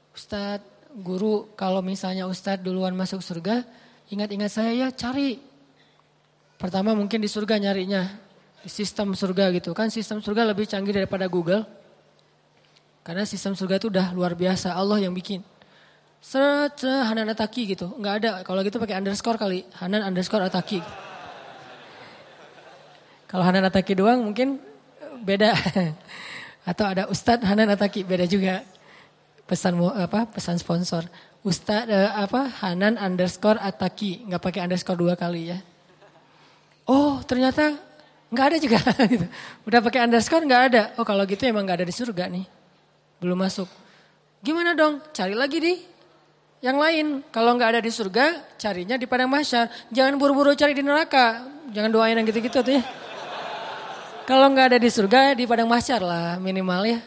Ustadz, guru, kalau misalnya Ustadz duluan masuk surga, ingat-ingat saya ya cari. Pertama mungkin di surga nyarinya, sistem surga gitu kan. Sistem surga lebih canggih daripada Google. Karena sistem surga itu udah luar biasa, Allah yang bikin. Seret, Hanan Ataki gitu. Enggak ada. Kalau gitu pakai underscore kali. Hanan underscore Ataki. Kalau Hanan Ataki doang mungkin beda. Atau ada Ustadz Hanan Ataki beda juga. Pesan apa? Pesan sponsor. Ustadz eh, apa? Hanan underscore Ataki. Enggak pakai underscore dua kali ya. Oh ternyata nggak ada juga. Gitu. Udah pakai underscore nggak ada. Oh kalau gitu emang nggak ada di surga nih. Belum masuk. Gimana dong? Cari lagi di yang lain. Kalau nggak ada di surga, carinya di padang mahsyar. Jangan buru-buru cari di neraka. Jangan doain yang gitu-gitu tuh ya. Kalau nggak ada di surga, di padang mahsyar lah minimal ya.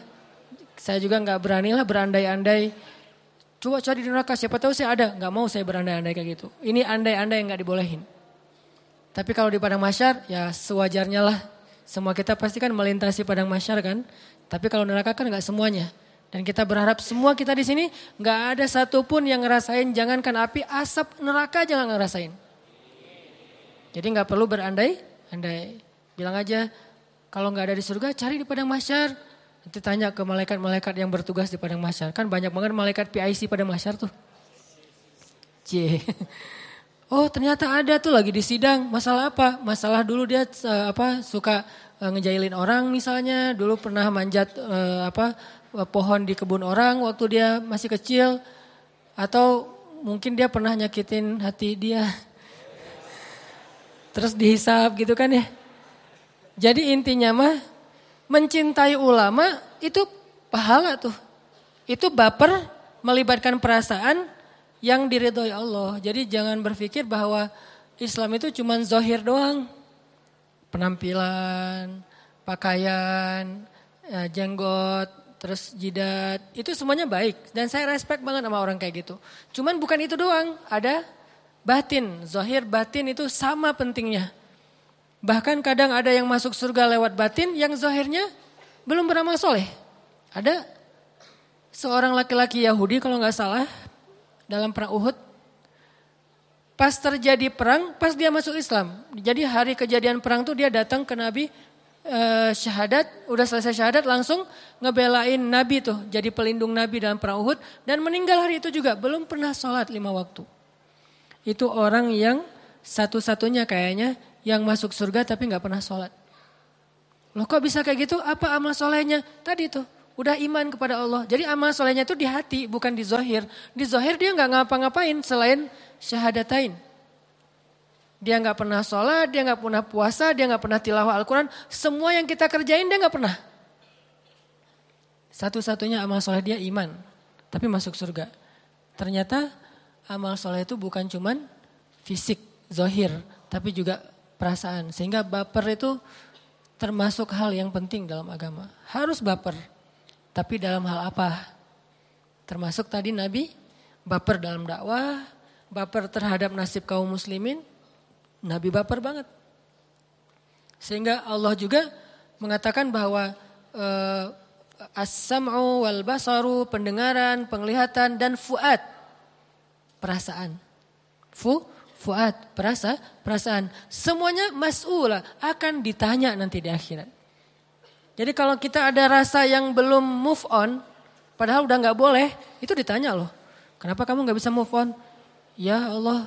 Saya juga nggak berani lah berandai-andai. Coba cari di neraka, siapa tahu saya ada. Nggak mau saya berandai-andai kayak gitu. Ini andai-andai yang nggak dibolehin. Tapi kalau di padang mahsyar, ya sewajarnya lah. Semua kita pasti kan melintasi padang mahsyar kan. Tapi kalau neraka kan nggak semuanya. Dan kita berharap semua kita di sini nggak ada satupun yang ngerasain jangankan api, asap neraka jangan ngerasain. Jadi nggak perlu berandai, andai. Bilang aja kalau nggak ada di surga cari di padang masyar. Nanti tanya ke malaikat-malaikat yang bertugas di padang masyar. Kan banyak banget malaikat PIC pada masyar tuh. C. Oh ternyata ada tuh lagi di sidang. Masalah apa? Masalah dulu dia uh, apa suka uh, ngejailin orang misalnya. Dulu pernah manjat uh, apa pohon di kebun orang waktu dia masih kecil atau mungkin dia pernah nyakitin hati dia. Terus dihisap gitu kan ya. Jadi intinya mah mencintai ulama itu pahala tuh. Itu baper melibatkan perasaan yang diridhoi Allah. Jadi jangan berpikir bahwa Islam itu cuma zohir doang. Penampilan, pakaian, ya, jenggot, terus jidat, itu semuanya baik. Dan saya respect banget sama orang kayak gitu. Cuman bukan itu doang, ada batin. Zohir batin itu sama pentingnya. Bahkan kadang ada yang masuk surga lewat batin yang zohirnya belum beramal soleh. Ada seorang laki-laki Yahudi kalau nggak salah dalam perang Uhud. Pas terjadi perang, pas dia masuk Islam. Jadi hari kejadian perang tuh dia datang ke Nabi eh, syahadat, udah selesai syahadat langsung ngebelain Nabi tuh. Jadi pelindung Nabi dalam perang Uhud. Dan meninggal hari itu juga, belum pernah sholat lima waktu. Itu orang yang satu-satunya kayaknya yang masuk surga tapi nggak pernah sholat. Loh kok bisa kayak gitu? Apa amal solehnya? Tadi tuh, udah iman kepada Allah. Jadi amal solehnya itu di hati, bukan di zohir. Di zohir dia nggak ngapa-ngapain selain syahadatain. Dia nggak pernah sholat, dia nggak pernah puasa, dia nggak pernah tilawah Al-Quran. Semua yang kita kerjain dia nggak pernah. Satu-satunya amal soleh dia iman, tapi masuk surga. Ternyata amal soleh itu bukan cuman fisik, zohir, tapi juga perasaan. Sehingga baper itu termasuk hal yang penting dalam agama. Harus baper. Tapi dalam hal apa? Termasuk tadi Nabi baper dalam dakwah, baper terhadap nasib kaum muslimin, Nabi baper banget. Sehingga Allah juga mengatakan bahwa uh, as-sam'u wal basaru, pendengaran, penglihatan dan fuad, perasaan. Fu fuad, perasa, perasaan. Semuanya mas'ula akan ditanya nanti di akhirat. Jadi kalau kita ada rasa yang belum move on, padahal udah nggak boleh, itu ditanya loh. Kenapa kamu nggak bisa move on? Ya Allah,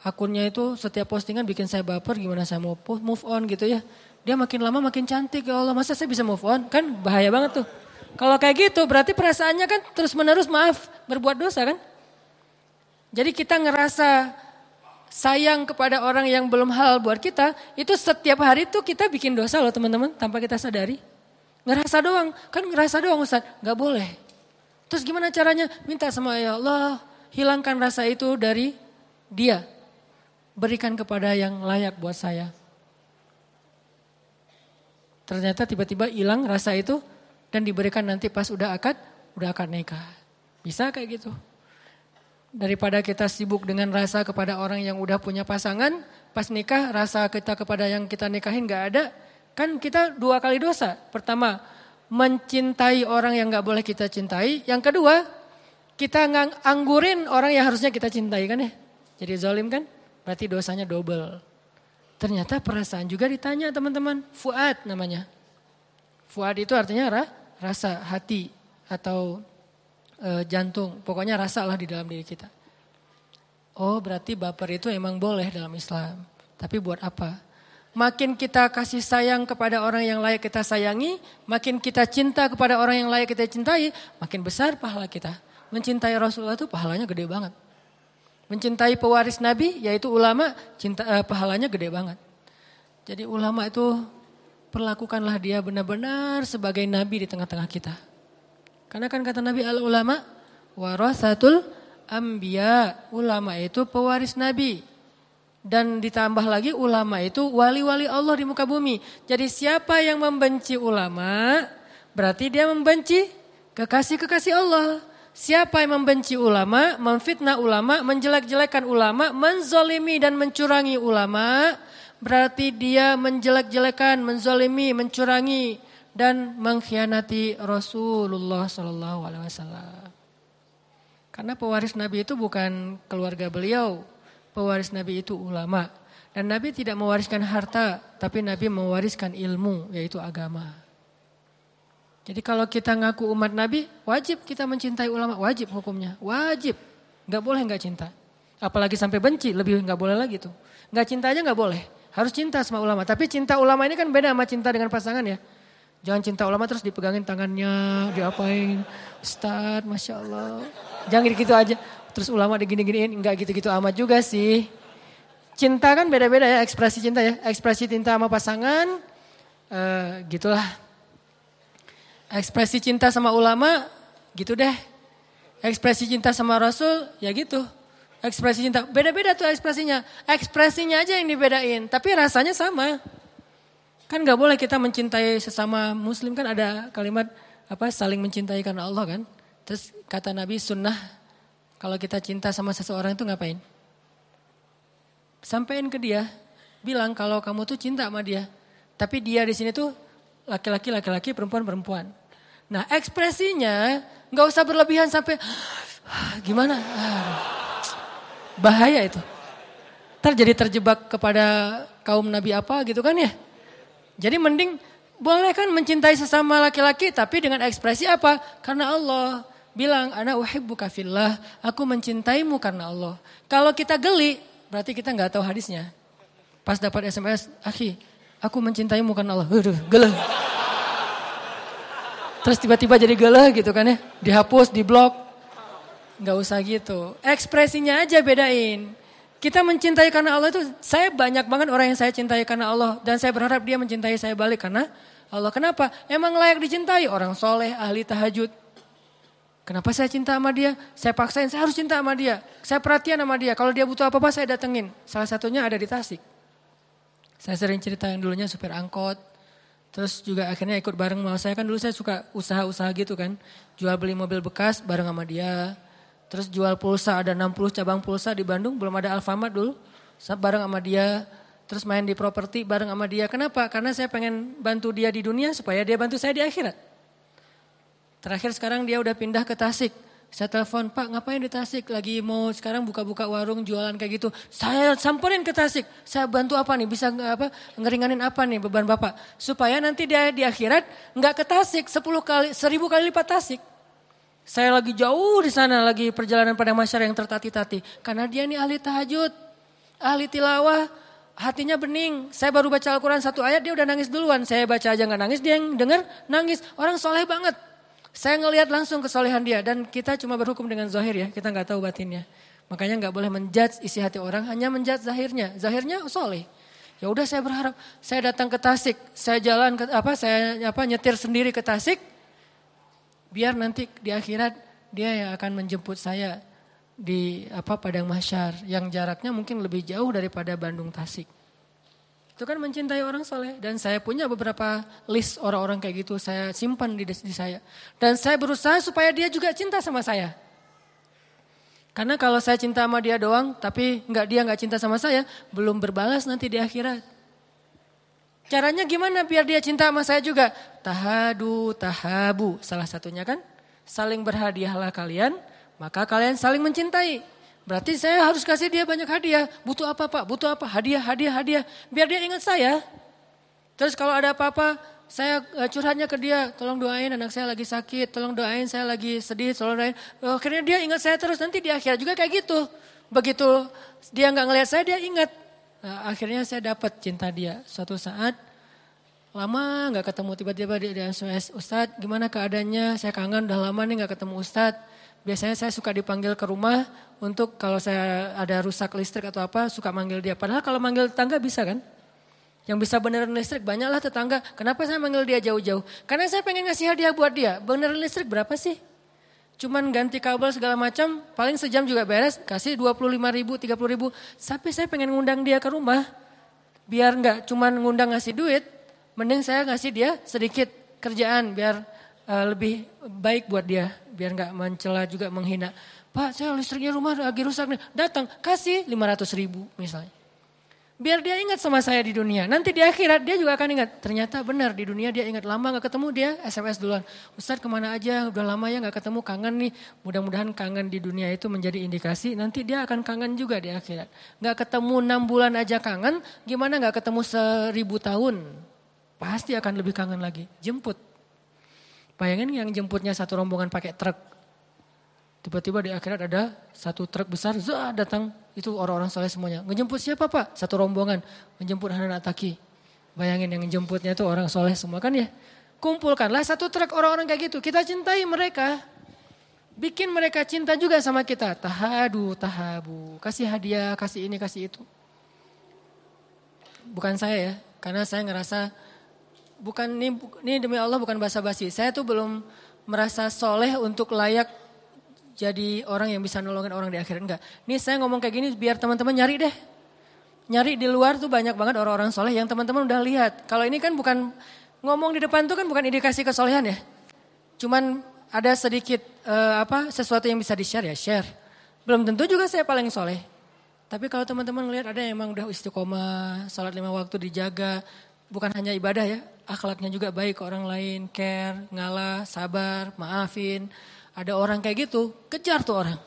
akunnya itu setiap postingan bikin saya baper, gimana saya mau move on gitu ya. Dia makin lama makin cantik, ya Allah masa saya bisa move on? Kan bahaya banget tuh. Kalau kayak gitu berarti perasaannya kan terus menerus maaf, berbuat dosa kan? Jadi kita ngerasa sayang kepada orang yang belum halal buat kita, itu setiap hari tuh kita bikin dosa loh teman-teman, tanpa kita sadari. Ngerasa doang, kan ngerasa doang Ustaz, gak boleh. Terus gimana caranya? Minta sama ya Allah, hilangkan rasa itu dari dia. Berikan kepada yang layak buat saya. Ternyata tiba-tiba hilang rasa itu dan diberikan nanti pas udah akad, udah akad nikah. Bisa kayak gitu. Daripada kita sibuk dengan rasa kepada orang yang udah punya pasangan, pas nikah rasa kita kepada yang kita nikahin gak ada, kan kita dua kali dosa. Pertama, mencintai orang yang gak boleh kita cintai. Yang kedua, kita nganggurin orang yang harusnya kita cintai kan ya. Jadi zolim kan, berarti dosanya double. Ternyata perasaan juga ditanya teman-teman, fuad namanya. Fuad itu artinya rasa hati atau e, jantung. Pokoknya rasa lah di dalam diri kita. Oh berarti baper itu emang boleh dalam Islam. Tapi buat apa? Makin kita kasih sayang kepada orang yang layak kita sayangi, makin kita cinta kepada orang yang layak kita cintai, makin besar pahala kita. Mencintai Rasulullah itu pahalanya gede banget. Mencintai pewaris Nabi, yaitu ulama, cinta eh, pahalanya gede banget. Jadi ulama itu perlakukanlah dia benar-benar sebagai Nabi di tengah-tengah kita. Karena kan kata Nabi al-ulama warasatul ambia. Ulama itu pewaris Nabi. Dan ditambah lagi ulama itu wali-wali Allah di muka bumi. Jadi siapa yang membenci ulama berarti dia membenci kekasih-kekasih Allah. Siapa yang membenci ulama, memfitnah ulama, menjelek-jelekan ulama, menzolimi dan mencurangi ulama, berarti dia menjelek-jelekan, menzolimi, mencurangi dan mengkhianati Rasulullah Sallallahu Alaihi Wasallam. Karena pewaris Nabi itu bukan keluarga beliau, pewaris Nabi itu ulama. Dan Nabi tidak mewariskan harta, tapi Nabi mewariskan ilmu, yaitu agama. Jadi kalau kita ngaku umat Nabi, wajib kita mencintai ulama, wajib hukumnya, wajib. Gak boleh gak cinta. Apalagi sampai benci, lebih gak boleh lagi tuh. Gak cinta aja gak boleh, harus cinta sama ulama. Tapi cinta ulama ini kan beda sama cinta dengan pasangan ya. Jangan cinta ulama terus dipegangin tangannya, diapain. Ustaz, Masya Allah. Jangan gitu aja. Terus ulama digini-giniin, enggak gitu-gitu amat juga sih. Cinta kan beda-beda ya, ekspresi cinta ya. Ekspresi cinta sama pasangan, uh, gitulah. Ekspresi cinta sama ulama, gitu deh. Ekspresi cinta sama Rasul, ya gitu. Ekspresi cinta, beda-beda tuh ekspresinya. Ekspresinya aja yang dibedain, tapi rasanya sama. Kan gak boleh kita mencintai sesama muslim kan ada kalimat apa saling mencintai karena Allah kan. Terus kata Nabi sunnah kalau kita cinta sama seseorang itu ngapain? Sampaikan ke dia, bilang kalau kamu tuh cinta sama dia. Tapi dia di sini tuh laki-laki, laki-laki, perempuan, perempuan. Nah ekspresinya nggak usah berlebihan sampai gimana? Bahaya itu. Terjadi terjebak kepada kaum nabi apa gitu kan ya. Jadi mending boleh kan mencintai sesama laki-laki tapi dengan ekspresi apa? Karena Allah bilang, "Ana uhibbuka fillah." Aku mencintaimu karena Allah. Kalau kita geli, berarti kita nggak tahu hadisnya. Pas dapat SMS, "Akhi, aku mencintaimu karena Allah." Waduh, geleh. Terus tiba-tiba jadi geleh gitu kan ya. Dihapus, diblok. Nggak usah gitu. Ekspresinya aja bedain. Kita mencintai karena Allah itu, saya banyak banget orang yang saya cintai karena Allah. Dan saya berharap dia mencintai saya balik karena Allah. Kenapa? Emang layak dicintai. Orang soleh, ahli tahajud. Kenapa saya cinta sama dia? Saya paksain, saya harus cinta sama dia. Saya perhatian sama dia. Kalau dia butuh apa-apa saya datengin. Salah satunya ada di Tasik. Saya sering cerita yang dulunya supir angkot. Terus juga akhirnya ikut bareng sama saya kan dulu saya suka usaha-usaha gitu kan. Jual beli mobil bekas bareng sama dia. Terus jual pulsa, ada 60 cabang pulsa di Bandung, belum ada Alfamart dulu. Saya bareng sama dia, terus main di properti bareng sama dia. Kenapa? Karena saya pengen bantu dia di dunia supaya dia bantu saya di akhirat. Terakhir sekarang dia udah pindah ke Tasik. Saya telepon, Pak ngapain di Tasik? Lagi mau sekarang buka-buka warung jualan kayak gitu. Saya samperin ke Tasik. Saya bantu apa nih? Bisa apa ngeringanin apa nih beban Bapak? Supaya nanti dia di akhirat nggak ke Tasik 10 kali, 1000 kali lipat Tasik. Saya lagi jauh di sana, lagi perjalanan pada masyarakat yang tertati-tati. Karena dia ini ahli tahajud, ahli tilawah, hatinya bening. Saya baru baca Al-Quran satu ayat, dia udah nangis duluan. Saya baca aja nggak nangis, dia yang denger nangis. Orang soleh banget. Saya ngelihat langsung kesolehan dia. Dan kita cuma berhukum dengan zahir ya, kita nggak tahu batinnya. Makanya nggak boleh menjudge isi hati orang, hanya menjudge zahirnya. Zahirnya soleh. Ya udah saya berharap, saya datang ke Tasik, saya jalan ke apa, saya apa nyetir sendiri ke Tasik, biar nanti di akhirat dia yang akan menjemput saya di apa Padang Mahsyar yang jaraknya mungkin lebih jauh daripada Bandung Tasik. Itu kan mencintai orang soleh dan saya punya beberapa list orang-orang kayak gitu saya simpan di, di saya dan saya berusaha supaya dia juga cinta sama saya. Karena kalau saya cinta sama dia doang tapi nggak dia nggak cinta sama saya belum berbalas nanti di akhirat. Caranya gimana biar dia cinta sama saya juga? Tahadu, tahabu. Salah satunya kan saling berhadiahlah kalian, maka kalian saling mencintai. Berarti saya harus kasih dia banyak hadiah. Butuh apa pak? Butuh apa? Hadiah, hadiah, hadiah. Biar dia ingat saya. Terus kalau ada apa-apa, saya eh, curhatnya ke dia. Tolong doain anak saya lagi sakit. Tolong doain saya lagi sedih. Tolong doain. Oh, akhirnya dia ingat saya terus. Nanti di akhir juga kayak gitu. Begitu dia nggak ngelihat saya, dia ingat. Nah, akhirnya saya dapat cinta dia. Suatu saat lama nggak ketemu tiba-tiba dia di SOS Ustadz gimana keadaannya saya kangen udah lama nih nggak ketemu Ustadz biasanya saya suka dipanggil ke rumah untuk kalau saya ada rusak listrik atau apa suka manggil dia. Padahal kalau manggil tetangga bisa kan? Yang bisa beneran listrik banyaklah tetangga. Kenapa saya manggil dia jauh-jauh? Karena saya pengen ngasih hadiah buat dia. Beneran listrik berapa sih? Cuman ganti kabel segala macam paling sejam juga beres kasih 25 ribu 30 ribu. Tapi saya pengen ngundang dia ke rumah. Biar nggak cuman ngundang ngasih duit mending saya ngasih dia sedikit kerjaan biar uh, lebih baik buat dia, biar nggak mencela juga menghina. Pak, saya listriknya rumah lagi rusak nih. Datang, kasih 500 ribu misalnya. Biar dia ingat sama saya di dunia. Nanti di akhirat dia juga akan ingat. Ternyata benar di dunia dia ingat lama gak ketemu dia SMS duluan. Ustadz ke mana aja udah lama ya gak ketemu kangen nih. Mudah-mudahan kangen di dunia itu menjadi indikasi. Nanti dia akan kangen juga di akhirat. Gak ketemu 6 bulan aja kangen. Gimana gak ketemu seribu tahun. Pasti akan lebih kangen lagi. Jemput. Bayangin yang jemputnya satu rombongan pakai truk. Tiba-tiba di akhirat ada satu truk besar, zah datang. Itu orang-orang soleh semuanya. Ngejemput siapa pak? Satu rombongan. Menjemput Hanan Ataki. Bayangin yang jemputnya itu orang soleh semua kan ya. Kumpulkanlah satu truk orang-orang kayak gitu. Kita cintai mereka. Bikin mereka cinta juga sama kita. Tahadu, tahabu. Kasih hadiah, kasih ini, kasih itu. Bukan saya ya. Karena saya ngerasa bukan ini, ini demi Allah bukan basa-basi. Saya tuh belum merasa soleh untuk layak jadi orang yang bisa nolongin orang di akhirat. Enggak. Ini saya ngomong kayak gini biar teman-teman nyari deh. Nyari di luar tuh banyak banget orang-orang soleh yang teman-teman udah lihat. Kalau ini kan bukan ngomong di depan tuh kan bukan indikasi kesolehan ya. cuman ada sedikit uh, apa sesuatu yang bisa di-share ya share. Belum tentu juga saya paling soleh. Tapi kalau teman-teman lihat ada yang emang udah istiqomah, salat lima waktu dijaga, bukan hanya ibadah ya, akhlaknya juga baik ke orang lain, care, ngalah, sabar, maafin. Ada orang kayak gitu, kejar tuh orang.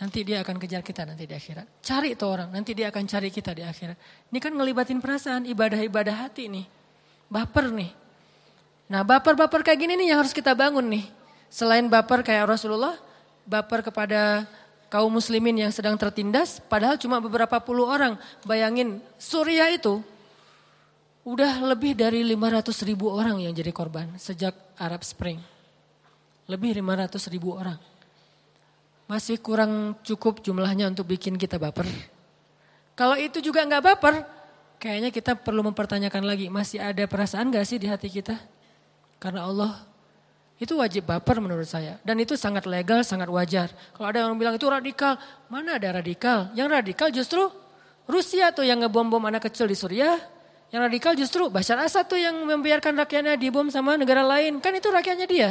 Nanti dia akan kejar kita nanti di akhirat. Cari tuh orang, nanti dia akan cari kita di akhirat. Ini kan ngelibatin perasaan, ibadah-ibadah hati nih. Baper nih. Nah baper-baper kayak gini nih yang harus kita bangun nih. Selain baper kayak Rasulullah, baper kepada kaum muslimin yang sedang tertindas, padahal cuma beberapa puluh orang. Bayangin, Suriah itu udah lebih dari 500 ribu orang yang jadi korban sejak Arab Spring. Lebih 500 ribu orang. Masih kurang cukup jumlahnya untuk bikin kita baper. Kalau itu juga nggak baper, kayaknya kita perlu mempertanyakan lagi, masih ada perasaan gak sih di hati kita? Karena Allah itu wajib baper menurut saya. Dan itu sangat legal, sangat wajar. Kalau ada yang bilang itu radikal, mana ada radikal? Yang radikal justru Rusia tuh yang ngebom-bom anak kecil di Suriah. Yang radikal justru Bashar Assad tuh yang membiarkan rakyatnya dibom sama negara lain. Kan itu rakyatnya dia.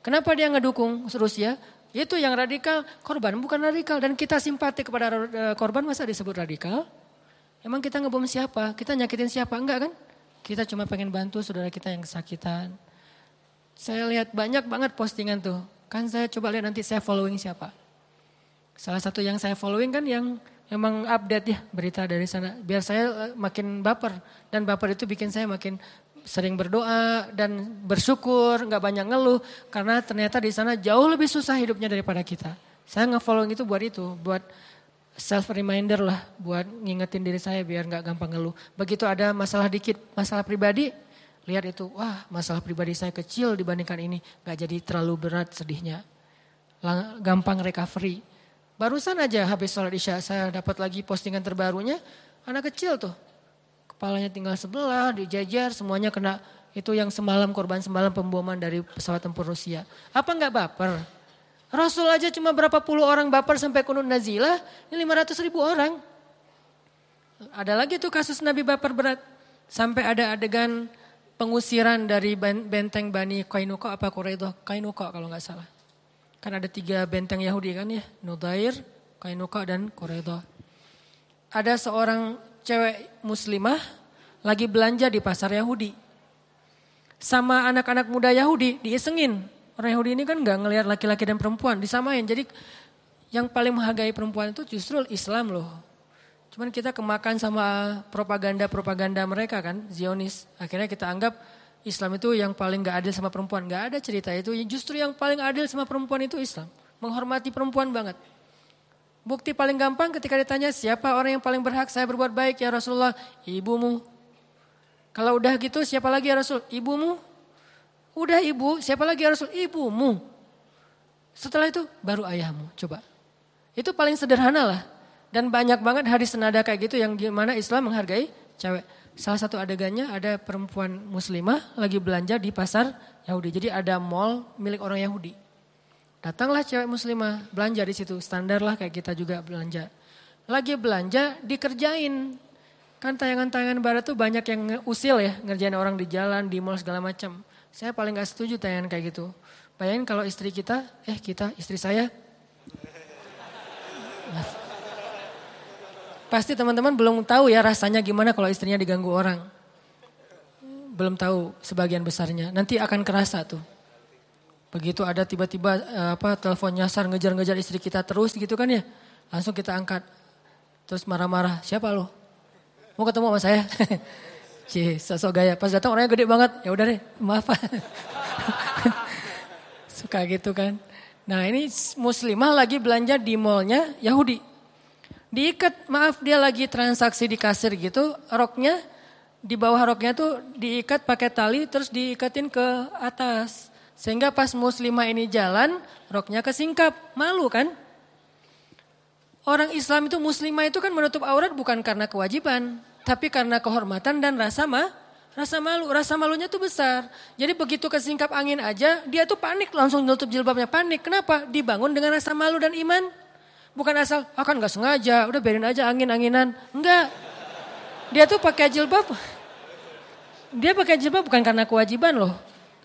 Kenapa dia ngedukung Rusia? Itu yang radikal, korban bukan radikal. Dan kita simpati kepada eh, korban masa disebut radikal? Emang kita ngebom siapa? Kita nyakitin siapa? Enggak kan? Kita cuma pengen bantu saudara kita yang kesakitan. Saya lihat banyak banget postingan tuh. Kan saya coba lihat nanti saya following siapa. Salah satu yang saya following kan yang emang update ya berita dari sana. Biar saya eh, makin baper. Dan baper itu bikin saya makin sering berdoa dan bersyukur, nggak banyak ngeluh karena ternyata di sana jauh lebih susah hidupnya daripada kita. Saya nge-following itu buat itu, buat self reminder lah, buat ngingetin diri saya biar nggak gampang ngeluh. Begitu ada masalah dikit, masalah pribadi, lihat itu, wah masalah pribadi saya kecil dibandingkan ini, nggak jadi terlalu berat sedihnya, gampang recovery. Barusan aja habis sholat isya saya dapat lagi postingan terbarunya, anak kecil tuh kepalanya tinggal sebelah, dijajar, semuanya kena itu yang semalam korban semalam pemboman dari pesawat tempur Rusia. Apa enggak baper? Rasul aja cuma berapa puluh orang baper sampai kunut nazilah, ini 500 ribu orang. Ada lagi tuh kasus Nabi baper berat. Sampai ada adegan pengusiran dari benteng Bani Kainuka apa? Kainuka kalau nggak salah. Kan ada tiga benteng Yahudi kan ya, Nudair, Kainuka dan Quraidah. Ada seorang cewek muslimah lagi belanja di pasar Yahudi. Sama anak-anak muda Yahudi diisengin. Orang Yahudi ini kan nggak ngelihat laki-laki dan perempuan, disamain. Jadi yang paling menghargai perempuan itu justru Islam loh. Cuman kita kemakan sama propaganda-propaganda mereka kan, Zionis. Akhirnya kita anggap Islam itu yang paling gak adil sama perempuan. Gak ada cerita itu, justru yang paling adil sama perempuan itu Islam. Menghormati perempuan banget. Bukti paling gampang ketika ditanya siapa orang yang paling berhak saya berbuat baik ya Rasulullah? Ibumu. Kalau udah gitu siapa lagi ya Rasul? Ibumu. Udah ibu, siapa lagi ya Rasul? Ibumu. Setelah itu baru ayahmu. Coba. Itu paling sederhana lah. Dan banyak banget hadis senada kayak gitu yang gimana Islam menghargai cewek. Salah satu adegannya ada perempuan muslimah lagi belanja di pasar Yahudi. Jadi ada mall milik orang Yahudi. Datanglah cewek muslimah belanja di situ, standar lah kayak kita juga belanja. Lagi belanja dikerjain. Kan tayangan-tayangan barat tuh banyak yang usil ya, ngerjain orang di jalan, di mall segala macam. Saya paling gak setuju tayangan kayak gitu. Bayangin kalau istri kita, eh kita, istri saya. Pasti teman-teman belum tahu ya rasanya gimana kalau istrinya diganggu orang. Belum tahu sebagian besarnya. Nanti akan kerasa tuh. Begitu ada tiba-tiba uh, apa telepon nyasar ngejar-ngejar istri kita terus gitu kan ya. Langsung kita angkat. Terus marah-marah, siapa lo? Mau ketemu sama saya? Cih, sosok gaya. Pas datang orangnya gede banget. Ya udah deh, maaf. Suka gitu kan. Nah ini muslimah lagi belanja di mallnya Yahudi. Diikat, maaf dia lagi transaksi di kasir gitu, roknya di bawah roknya tuh diikat pakai tali terus diikatin ke atas. Sehingga pas muslimah ini jalan, roknya kesingkap. Malu kan? Orang Islam itu muslimah itu kan menutup aurat bukan karena kewajiban. Tapi karena kehormatan dan rasa ma, rasa malu. Rasa malunya tuh besar. Jadi begitu kesingkap angin aja, dia tuh panik langsung nutup jilbabnya. Panik, kenapa? Dibangun dengan rasa malu dan iman. Bukan asal, ah kan gak sengaja, udah biarin aja angin-anginan. Enggak. Dia tuh pakai jilbab. Dia pakai jilbab bukan karena kewajiban loh.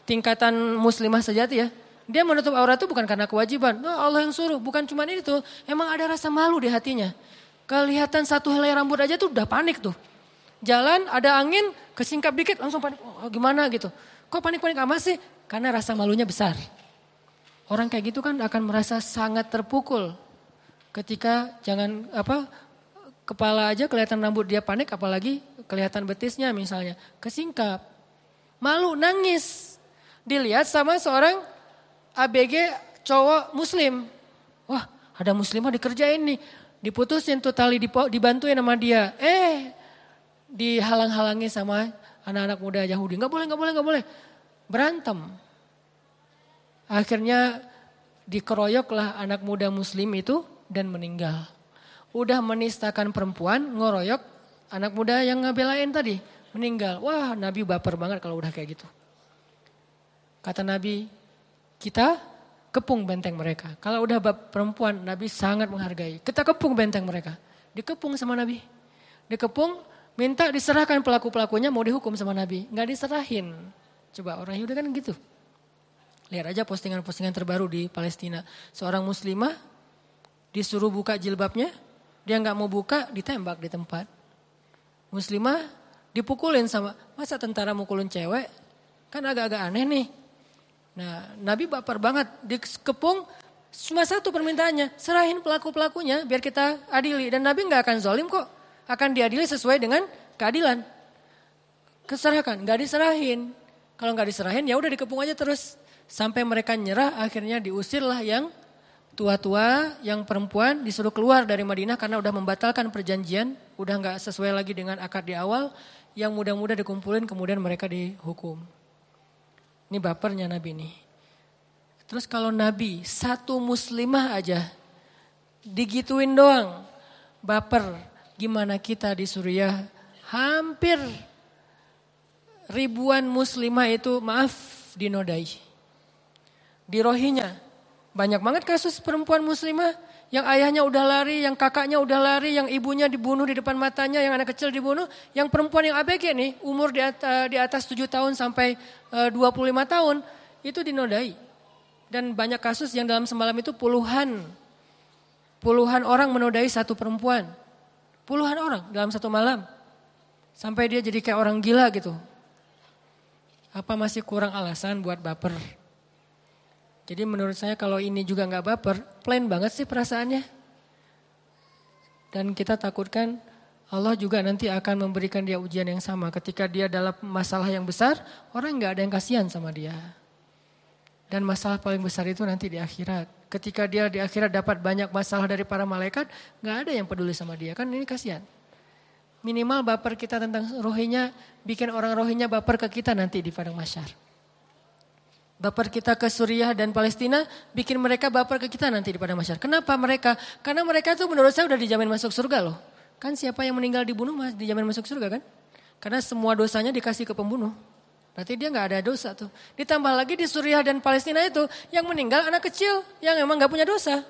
tingkatan muslimah sejati ya. Dia menutup aurat itu bukan karena kewajiban. Oh, Allah yang suruh, bukan cuma itu. Emang ada rasa malu di hatinya. Kelihatan satu helai rambut aja tuh udah panik tuh. Jalan ada angin, kesingkap dikit langsung panik. Oh, gimana gitu. Kok panik-panik amat sih? Karena rasa malunya besar. Orang kayak gitu kan akan merasa sangat terpukul ketika jangan apa kepala aja kelihatan rambut dia panik apalagi kelihatan betisnya misalnya kesingkap malu nangis. Dilihat sama seorang ABG cowok muslim. Wah ada muslimah dikerjain nih. Diputusin tuh tali dibantuin sama dia. Eh dihalang-halangi sama anak-anak muda Yahudi. Nggak boleh nggak boleh nggak boleh. Berantem. Akhirnya dikeroyoklah anak muda muslim itu dan meninggal. Udah menistakan perempuan, ngoroyok anak muda yang ngebelain tadi, meninggal. Wah Nabi baper banget kalau udah kayak gitu. Kata Nabi, kita kepung benteng mereka. Kalau udah bab perempuan, Nabi sangat menghargai. Kita kepung benteng mereka. Dikepung sama Nabi. Dikepung, minta diserahkan pelaku-pelakunya mau dihukum sama Nabi. Nggak diserahin. Coba orang Yahudi kan gitu. Lihat aja postingan-postingan terbaru di Palestina. Seorang muslimah disuruh buka jilbabnya, dia nggak mau buka, ditembak di tempat. Muslimah dipukulin sama, masa tentara mukulin cewek? Kan agak-agak aneh nih. Nah, Nabi baper banget, dikepung cuma satu permintaannya, serahin pelaku-pelakunya biar kita adili. Dan Nabi nggak akan zolim kok, akan diadili sesuai dengan keadilan. Keserahkan, nggak diserahin. Kalau nggak diserahin ya udah dikepung aja terus. Sampai mereka nyerah akhirnya diusirlah yang tua-tua, yang perempuan disuruh keluar dari Madinah karena udah membatalkan perjanjian, udah nggak sesuai lagi dengan akad di awal, yang muda-muda dikumpulin kemudian mereka dihukum. Ini bapernya Nabi nih. Terus kalau Nabi satu muslimah aja digituin doang, baper. Gimana kita di Suriah hampir ribuan muslimah itu maaf dinodai di Rohinya. Banyak banget kasus perempuan muslimah yang ayahnya udah lari, yang kakaknya udah lari, yang ibunya dibunuh di depan matanya, yang anak kecil dibunuh, yang perempuan yang ABG nih, umur di atas, di atas 7 tahun sampai eh, uh, 25 tahun, itu dinodai. Dan banyak kasus yang dalam semalam itu puluhan, puluhan orang menodai satu perempuan. Puluhan orang dalam satu malam. Sampai dia jadi kayak orang gila gitu. Apa masih kurang alasan buat baper? Jadi menurut saya kalau ini juga nggak baper, plain banget sih perasaannya. Dan kita takutkan Allah juga nanti akan memberikan dia ujian yang sama. Ketika dia dalam masalah yang besar, orang nggak ada yang kasihan sama dia. Dan masalah paling besar itu nanti di akhirat. Ketika dia di akhirat dapat banyak masalah dari para malaikat, nggak ada yang peduli sama dia. Kan ini kasihan. Minimal baper kita tentang rohinya, bikin orang rohinya baper ke kita nanti di padang masyar. Baper kita ke Suriah dan Palestina bikin mereka baper ke kita nanti di pada masyarakat. Kenapa mereka? Karena mereka tuh menurut saya udah dijamin masuk surga loh. Kan siapa yang meninggal dibunuh mas dijamin masuk surga kan? Karena semua dosanya dikasih ke pembunuh. Berarti dia nggak ada dosa tuh. Ditambah lagi di Suriah dan Palestina itu yang meninggal anak kecil yang emang nggak punya dosa.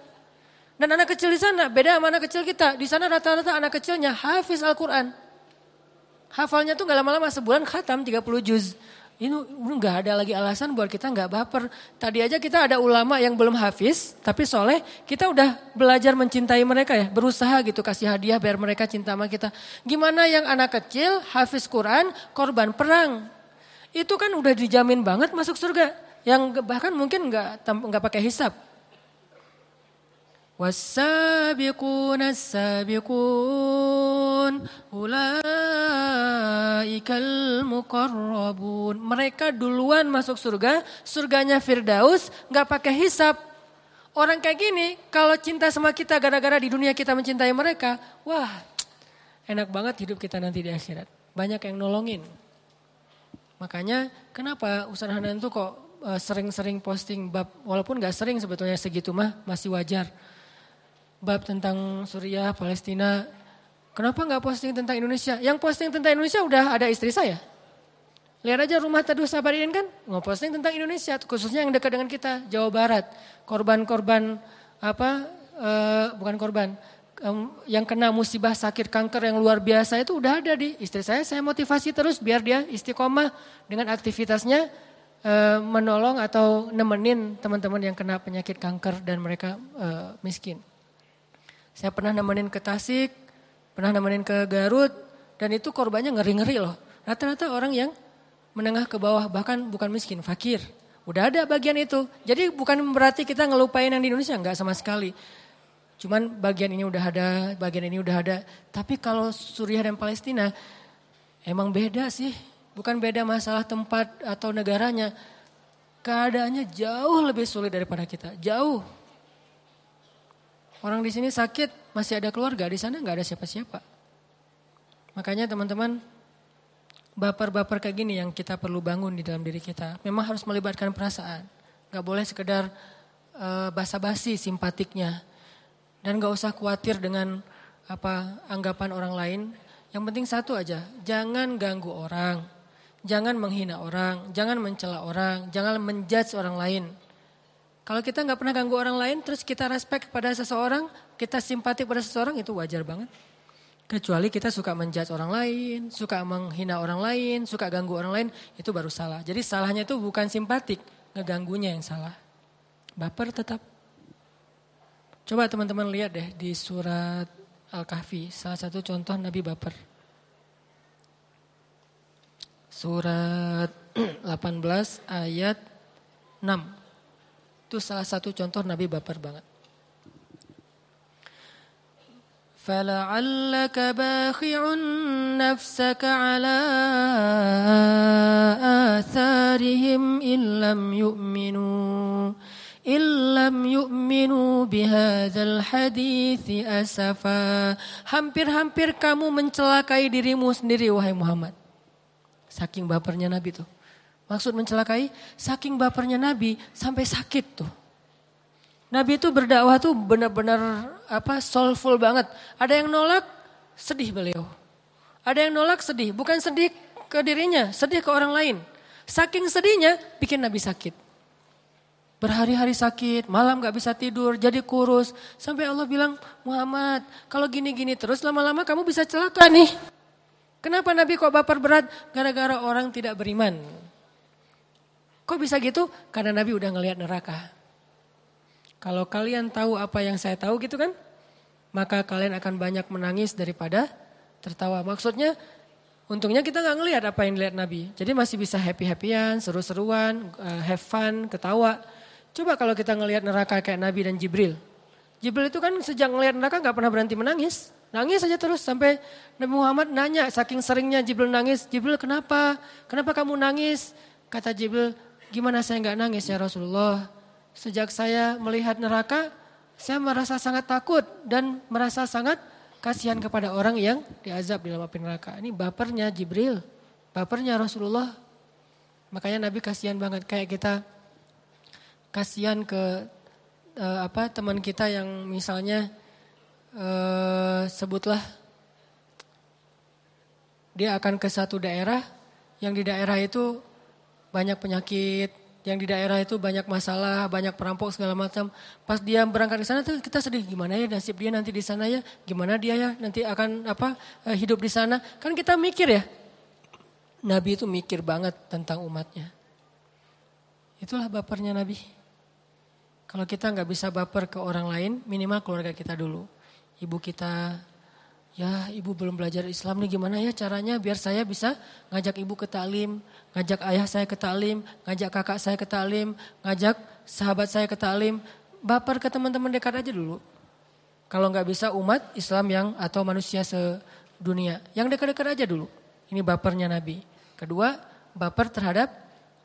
Dan anak kecil di sana beda sama anak kecil kita. Di sana rata-rata anak kecilnya hafiz Al-Quran. Hafalnya tuh nggak lama-lama sebulan khatam 30 juz. Ini nggak ada lagi alasan buat kita nggak baper. Tadi aja kita ada ulama yang belum hafiz, tapi soleh, kita udah belajar mencintai mereka ya, berusaha gitu kasih hadiah biar mereka cinta sama kita. Gimana yang anak kecil, hafiz Quran, korban perang, itu kan udah dijamin banget masuk surga. Yang bahkan mungkin nggak nggak pakai hisap. والسابقون السابقون أولئك المقربون mereka duluan masuk surga surganya Firdaus nggak pakai hisap orang kayak gini kalau cinta sama kita gara-gara di dunia kita mencintai mereka wah enak banget hidup kita nanti di akhirat banyak yang nolongin makanya kenapa Ustaz Hanan tuh kok eh, sering-sering posting bab walaupun nggak sering sebetulnya segitu mah masih wajar bab tentang Suriah, Palestina. Kenapa nggak posting tentang Indonesia? Yang posting tentang Indonesia udah ada istri saya. Lihat aja rumah Teduh Sabarin kan, nggak posting tentang Indonesia, khususnya yang dekat dengan kita, Jawa Barat. Korban-korban apa? Uh, bukan korban, um, yang kena musibah sakit kanker yang luar biasa itu udah ada di istri saya. Saya motivasi terus biar dia istiqomah dengan aktivitasnya uh, menolong atau nemenin teman-teman yang kena penyakit kanker dan mereka uh, miskin. Saya pernah nemenin ke Tasik, pernah nemenin ke Garut, dan itu korbannya ngeri-ngeri loh. Rata-rata orang yang menengah ke bawah, bahkan bukan miskin, fakir. Udah ada bagian itu. Jadi bukan berarti kita ngelupain yang di Indonesia, enggak sama sekali. Cuman bagian ini udah ada, bagian ini udah ada. Tapi kalau Suriah dan Palestina emang beda sih. Bukan beda masalah tempat atau negaranya. Keadaannya jauh lebih sulit daripada kita. Jauh. Orang di sini sakit, masih ada keluarga. Di sana nggak ada siapa-siapa. Makanya teman-teman, baper-baper kayak gini yang kita perlu bangun di dalam diri kita. Memang harus melibatkan perasaan. Gak boleh sekedar uh, basa-basi simpatiknya. Dan gak usah khawatir dengan apa anggapan orang lain. Yang penting satu aja, jangan ganggu orang, jangan menghina orang, jangan mencela orang, jangan menjudge orang lain. Kalau kita nggak pernah ganggu orang lain, terus kita respect pada seseorang, kita simpatik pada seseorang itu wajar banget. Kecuali kita suka menjudge orang lain, suka menghina orang lain, suka ganggu orang lain, itu baru salah. Jadi salahnya itu bukan simpatik, ngeganggunya yang salah. Baper tetap. Coba teman-teman lihat deh di surat Al-Kahfi, salah satu contoh Nabi baper. Surat 18 ayat 6. Itu salah satu contoh Nabi baper banget. فلعلك باخع نفسك على آثارهم إن لم يؤمنوا إن لم يؤمنوا بهذا الحديث أسفا Hampir-hampir kamu mencelakai dirimu sendiri wahai Muhammad. Saking bapernya Nabi tuh. Maksud mencelakai, saking bapernya Nabi sampai sakit tuh. Nabi itu berdakwah tuh benar-benar apa soulful banget. Ada yang nolak, sedih beliau. Ada yang nolak sedih, bukan sedih ke dirinya, sedih ke orang lain. Saking sedihnya bikin Nabi sakit. Berhari-hari sakit, malam gak bisa tidur, jadi kurus. Sampai Allah bilang, Muhammad kalau gini-gini terus lama-lama kamu bisa celaka nih. Kenapa Nabi kok baper berat? Gara-gara orang tidak beriman. Kok bisa gitu? Karena Nabi udah ngelihat neraka. Kalau kalian tahu apa yang saya tahu gitu kan, maka kalian akan banyak menangis daripada tertawa. Maksudnya, untungnya kita nggak ngelihat apa yang dilihat Nabi. Jadi masih bisa happy-happyan, seru-seruan, uh, have fun, ketawa. Coba kalau kita ngelihat neraka kayak Nabi dan Jibril. Jibril itu kan sejak ngelihat neraka nggak pernah berhenti menangis. Nangis saja terus sampai Nabi Muhammad nanya saking seringnya Jibril nangis. Jibril kenapa? Kenapa kamu nangis? Kata Jibril, gimana saya nggak nangis ya Rasulullah? Sejak saya melihat neraka, saya merasa sangat takut dan merasa sangat kasihan kepada orang yang diazab di dalam api neraka. Ini bapernya Jibril, bapernya Rasulullah. Makanya Nabi kasihan banget kayak kita kasihan ke uh, apa teman kita yang misalnya uh, sebutlah dia akan ke satu daerah yang di daerah itu banyak penyakit, yang di daerah itu banyak masalah, banyak perampok segala macam. Pas dia berangkat ke sana tuh kita sedih gimana ya nasib dia nanti di sana ya, gimana dia ya nanti akan apa eh, hidup di sana. Kan kita mikir ya. Nabi itu mikir banget tentang umatnya. Itulah bapernya Nabi. Kalau kita nggak bisa baper ke orang lain, minimal keluarga kita dulu. Ibu kita, ya ibu belum belajar Islam nih gimana ya caranya biar saya bisa ngajak ibu ke talim, ngajak ayah saya ke talim, ngajak kakak saya ke talim, ngajak sahabat saya ke talim. Baper ke teman-teman dekat aja dulu. Kalau nggak bisa umat Islam yang atau manusia sedunia, yang dekat-dekat aja dulu. Ini bapernya Nabi. Kedua, baper terhadap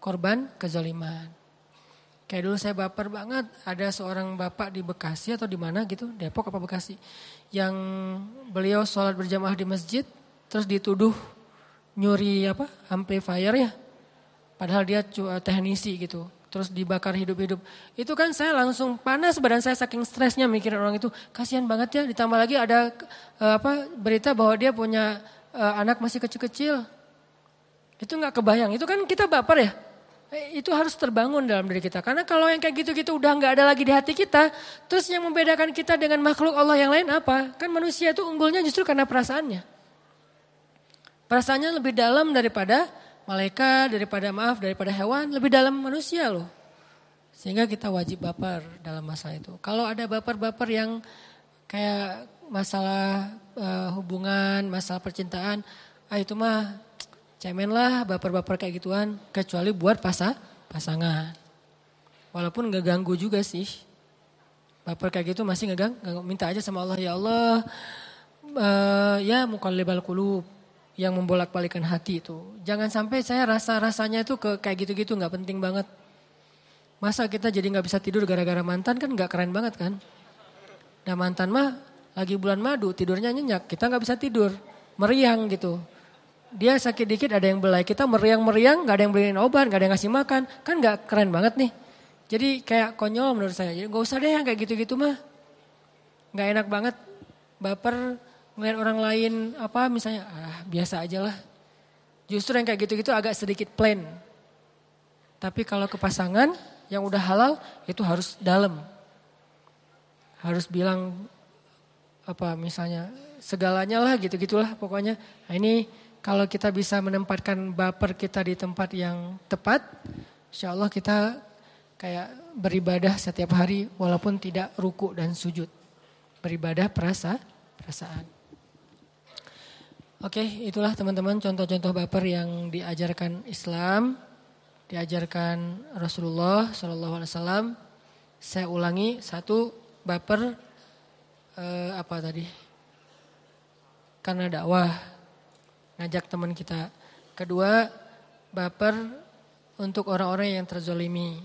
korban kezaliman. Kayak dulu saya baper banget, ada seorang bapak di Bekasi atau di mana gitu, Depok apa Bekasi, yang beliau sholat berjamaah di masjid, terus dituduh nyuri apa amplifier ya, padahal dia teknisi gitu, terus dibakar hidup-hidup. Itu kan saya langsung panas badan saya saking stresnya mikirin orang itu, kasihan banget ya. Ditambah lagi ada uh, apa berita bahwa dia punya uh, anak masih kecil-kecil, itu nggak kebayang. Itu kan kita baper ya. Eh, itu harus terbangun dalam diri kita. Karena kalau yang kayak gitu-gitu udah nggak ada lagi di hati kita, terus yang membedakan kita dengan makhluk Allah yang lain apa? Kan manusia itu unggulnya justru karena perasaannya. Perasaannya lebih dalam daripada malaikat, daripada maaf, daripada hewan, lebih dalam manusia loh. Sehingga kita wajib baper dalam masalah itu. Kalau ada baper-baper yang kayak masalah uh, hubungan, masalah percintaan, ah itu mah cemen lah baper-baper kayak gituan. Kecuali buat pasa, pasangan. Walaupun gak ganggu juga sih. Baper kayak gitu masih ngegang, minta aja sama Allah, ya Allah, uh, ya mukallibal kulub yang membolak-balikan hati itu. Jangan sampai saya rasa-rasanya itu ke kayak gitu-gitu nggak penting banget. Masa kita jadi nggak bisa tidur gara-gara mantan kan nggak keren banget kan? Nah mantan mah lagi bulan madu tidurnya nyenyak, kita nggak bisa tidur, meriang gitu. Dia sakit dikit ada yang belai, kita meriang-meriang nggak ada yang beliin obat, nggak ada yang ngasih makan, kan nggak keren banget nih. Jadi kayak konyol menurut saya, jadi nggak usah deh yang kayak gitu-gitu mah. Nggak enak banget, baper ngeliat orang lain apa misalnya, ah biasa aja lah. Justru yang kayak gitu-gitu agak sedikit plain. Tapi kalau ke pasangan, yang udah halal itu harus dalam. Harus bilang apa misalnya segalanya lah gitu-gitulah pokoknya. Nah ini kalau kita bisa menempatkan baper kita di tempat yang tepat, insya Allah kita kayak beribadah setiap hari walaupun tidak ruku dan sujud. Beribadah perasa, perasaan. Oke, itulah teman-teman contoh-contoh baper yang diajarkan Islam diajarkan Rasulullah Wasallam. Saya ulangi satu baper eh, apa tadi? Karena dakwah ngajak teman kita. Kedua baper untuk orang-orang yang terzolimi.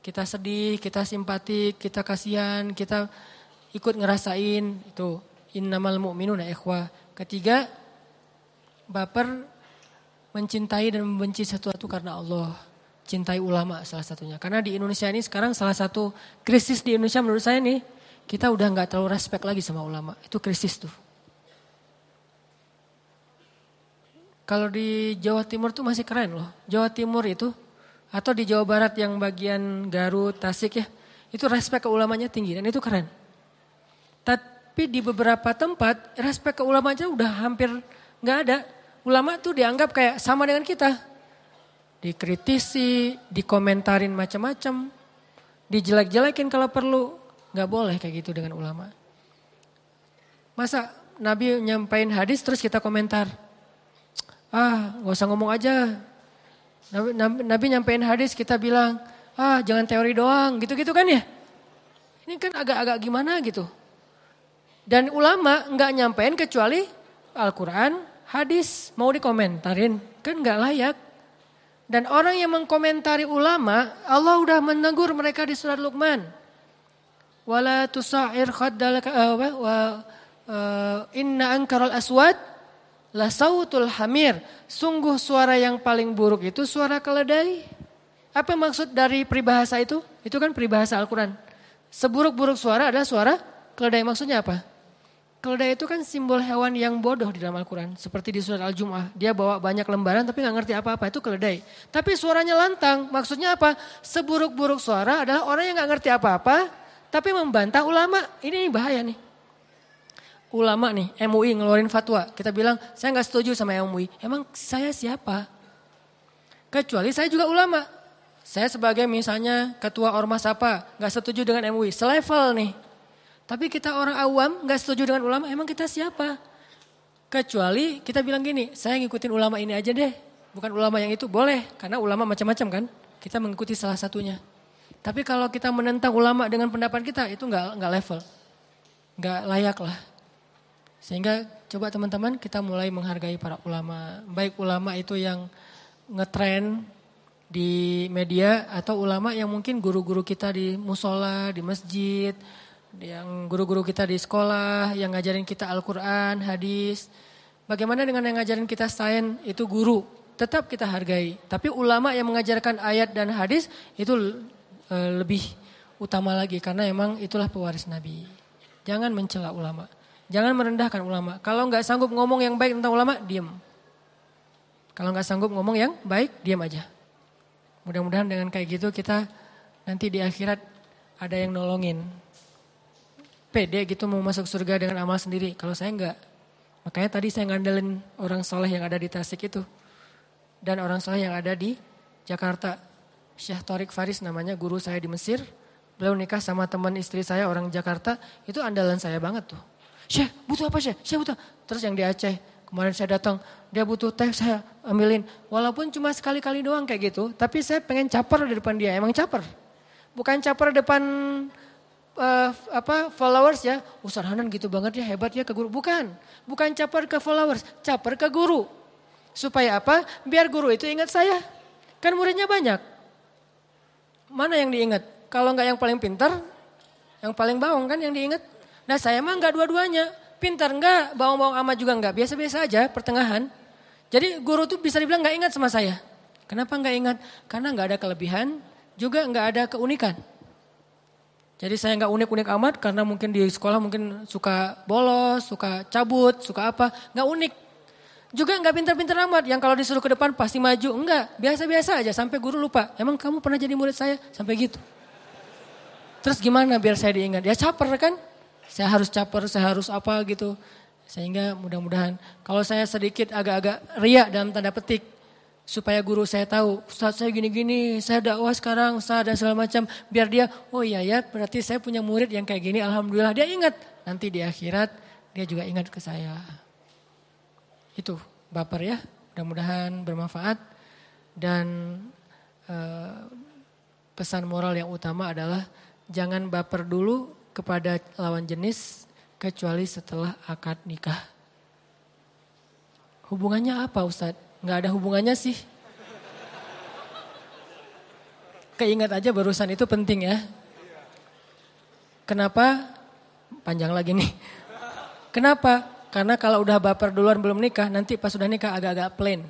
Kita sedih, kita simpatik, kita kasihan, kita ikut ngerasain itu innamal mu'minuna ikhwah. Ketiga baper mencintai dan membenci sesuatu karena Allah cintai ulama salah satunya. Karena di Indonesia ini sekarang salah satu krisis di Indonesia menurut saya nih, kita udah nggak terlalu respect lagi sama ulama. Itu krisis tuh. Kalau di Jawa Timur tuh masih keren loh. Jawa Timur itu atau di Jawa Barat yang bagian Garut, Tasik ya, itu respect ke ulamanya tinggi dan itu keren. Tapi di beberapa tempat respect ke ulamanya udah hampir nggak ada. Ulama tuh dianggap kayak sama dengan kita dikritisi, dikomentarin macam-macam, dijelek-jelekin kalau perlu. Gak boleh kayak gitu dengan ulama. Masa Nabi nyampain hadis terus kita komentar. Ah gak usah ngomong aja. Nabi, Nabi, Nabi nyampein hadis kita bilang, ah jangan teori doang gitu-gitu kan ya. Ini kan agak-agak gimana gitu. Dan ulama nggak nyampein kecuali Al-Quran, hadis mau dikomentarin. Kan nggak layak. Dan orang yang mengkomentari ulama, Allah udah menegur mereka di surat Luqman. Wala tusa'ir khaddalaka uh, wa uh, inna ankaral aswad la sautul hamir. Sungguh suara yang paling buruk itu suara keledai. Apa maksud dari peribahasa itu? Itu kan peribahasa Al-Quran. Seburuk-buruk suara adalah suara keledai. Maksudnya apa? Keledai itu kan simbol hewan yang bodoh di dalam Al-Quran. Seperti di surat Al-Jum'ah. Dia bawa banyak lembaran tapi nggak ngerti apa-apa. Itu keledai. Tapi suaranya lantang. Maksudnya apa? Seburuk-buruk suara adalah orang yang nggak ngerti apa-apa. Tapi membantah ulama. Ini bahaya nih. Ulama nih, MUI ngeluarin fatwa. Kita bilang, saya nggak setuju sama MUI. Emang saya siapa? Kecuali saya juga ulama. Saya sebagai misalnya ketua ormas apa, nggak setuju dengan MUI. Selevel nih. Tapi kita orang awam nggak setuju dengan ulama, emang kita siapa? Kecuali kita bilang gini, saya ngikutin ulama ini aja deh, bukan ulama yang itu boleh, karena ulama macam-macam kan. Kita mengikuti salah satunya. Tapi kalau kita menentang ulama dengan pendapat kita itu nggak nggak level, nggak layak lah. Sehingga coba teman-teman kita mulai menghargai para ulama, baik ulama itu yang ngetren di media atau ulama yang mungkin guru-guru kita di musola, di masjid, yang guru-guru kita di sekolah, yang ngajarin kita Al-Quran, hadis. Bagaimana dengan yang ngajarin kita sains, itu guru. Tetap kita hargai. Tapi ulama yang mengajarkan ayat dan hadis, itu e, lebih utama lagi. Karena memang itulah pewaris Nabi. Jangan mencela ulama. Jangan merendahkan ulama. Kalau nggak sanggup ngomong yang baik tentang ulama, diam. Kalau nggak sanggup ngomong yang baik, diam aja. Mudah-mudahan dengan kayak gitu kita nanti di akhirat ada yang nolongin pede gitu mau masuk surga dengan amal sendiri. Kalau saya enggak. Makanya tadi saya ngandelin orang soleh yang ada di Tasik itu. dan orang soleh yang ada di Jakarta. Syekh Torik Faris namanya guru saya di Mesir. Beliau nikah sama teman istri saya orang Jakarta. Itu andalan saya banget tuh. Syekh butuh apa Syekh? Syekh butuh. Terus yang di Aceh kemarin saya datang. Dia butuh teh saya ambilin. Walaupun cuma sekali-kali doang kayak gitu. Tapi saya pengen caper di depan dia. Emang caper. Bukan caper depan uh, apa followers ya. Ustaz Hanan gitu banget ya hebat ya ke guru. Bukan. Bukan caper ke followers. Caper ke guru. Supaya apa? Biar guru itu ingat saya. Kan muridnya banyak. Mana yang diingat? Kalau nggak yang paling pintar, yang paling bawang kan yang diingat. Nah saya mah nggak dua-duanya. Pintar nggak, bawang-bawang amat juga nggak. Biasa-biasa aja pertengahan. Jadi guru tuh bisa dibilang nggak ingat sama saya. Kenapa nggak ingat? Karena nggak ada kelebihan, juga nggak ada keunikan. Jadi saya nggak unik-unik amat karena mungkin di sekolah mungkin suka bolos, suka cabut, suka apa. Nggak unik. Juga nggak pintar-pintar amat, yang kalau disuruh ke depan pasti maju. Enggak, biasa-biasa aja sampai guru lupa. Emang kamu pernah jadi murid saya? Sampai gitu. Terus gimana biar saya diingat? Ya caper kan? Saya harus caper, saya harus apa gitu. Sehingga mudah-mudahan kalau saya sedikit agak-agak riak dalam tanda petik. Supaya guru saya tahu, Ustaz saya gini-gini, saya dakwah sekarang, Ustaz dan segala macam. Biar dia, oh iya ya berarti saya punya murid yang kayak gini, Alhamdulillah dia ingat. Nanti di akhirat dia juga ingat ke saya. Itu baper ya, mudah-mudahan bermanfaat dan uh, pesan moral yang utama adalah jangan baper dulu kepada lawan jenis kecuali setelah akad nikah. Hubungannya apa Ustadz? Nggak ada hubungannya sih. Keingat aja barusan itu penting ya. Kenapa? Panjang lagi nih. Kenapa? Karena kalau udah baper duluan belum nikah, nanti pas sudah nikah agak-agak plain.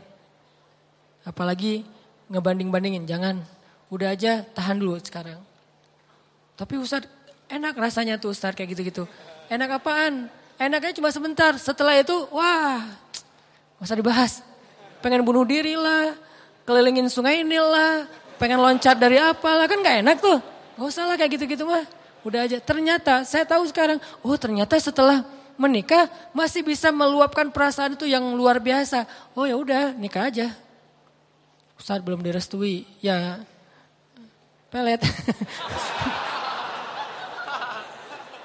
Apalagi ngebanding-bandingin, jangan. Udah aja tahan dulu sekarang. Tapi Ustadz enak rasanya tuh Ustadz kayak gitu-gitu. Enak apaan? Enaknya cuma sebentar. Setelah itu, wah, usah dibahas. Pengen bunuh diri lah, kelilingin sungai ini lah, pengen loncat dari apa lah, kan gak enak tuh. Gak usah lah kayak gitu-gitu mah. Udah aja. Ternyata saya tahu sekarang, oh ternyata setelah menikah masih bisa meluapkan perasaan itu yang luar biasa. Oh ya udah nikah aja. Saat belum direstui, ya pelet.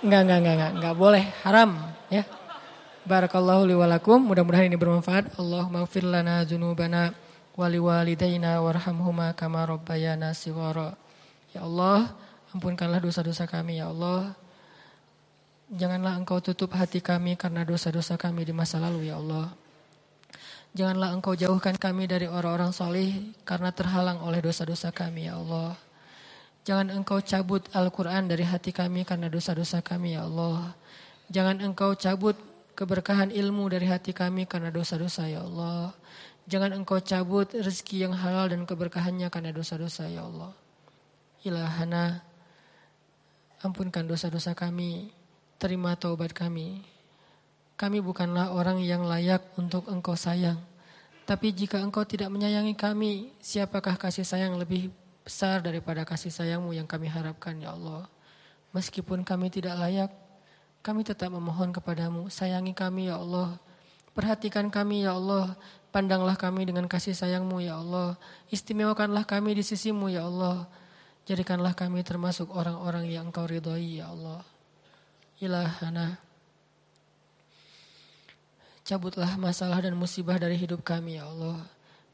enggak, enggak, enggak, enggak, enggak boleh, haram ya. Barakallahu liwalakum, mudah-mudahan ini bermanfaat. Allahumma gfir lana dzunubana wali walidayna warhamhuma kama rabbayana sighara. Ya Allah, ampunkanlah dosa-dosa kami ya Allah. Janganlah engkau tutup hati kami karena dosa-dosa kami di masa lalu ya Allah. Janganlah engkau jauhkan kami dari orang-orang soleh karena terhalang oleh dosa-dosa kami ya Allah. Jangan engkau cabut Al-Quran dari hati kami karena dosa-dosa kami ya Allah. Jangan engkau cabut keberkahan ilmu dari hati kami karena dosa-dosa ya Allah. Jangan engkau cabut rezeki yang halal dan keberkahannya karena dosa-dosa ya Allah. Ilahana, ampunkan dosa-dosa kami terima taubat kami. Kami bukanlah orang yang layak untuk engkau sayang. Tapi jika engkau tidak menyayangi kami, siapakah kasih sayang lebih besar daripada kasih sayangmu yang kami harapkan ya Allah. Meskipun kami tidak layak, kami tetap memohon kepadamu, sayangi kami ya Allah. Perhatikan kami ya Allah, pandanglah kami dengan kasih sayangmu ya Allah. Istimewakanlah kami di sisimu ya Allah. Jadikanlah kami termasuk orang-orang yang engkau ridhoi ya Allah ilahana. Cabutlah masalah dan musibah dari hidup kami ya Allah.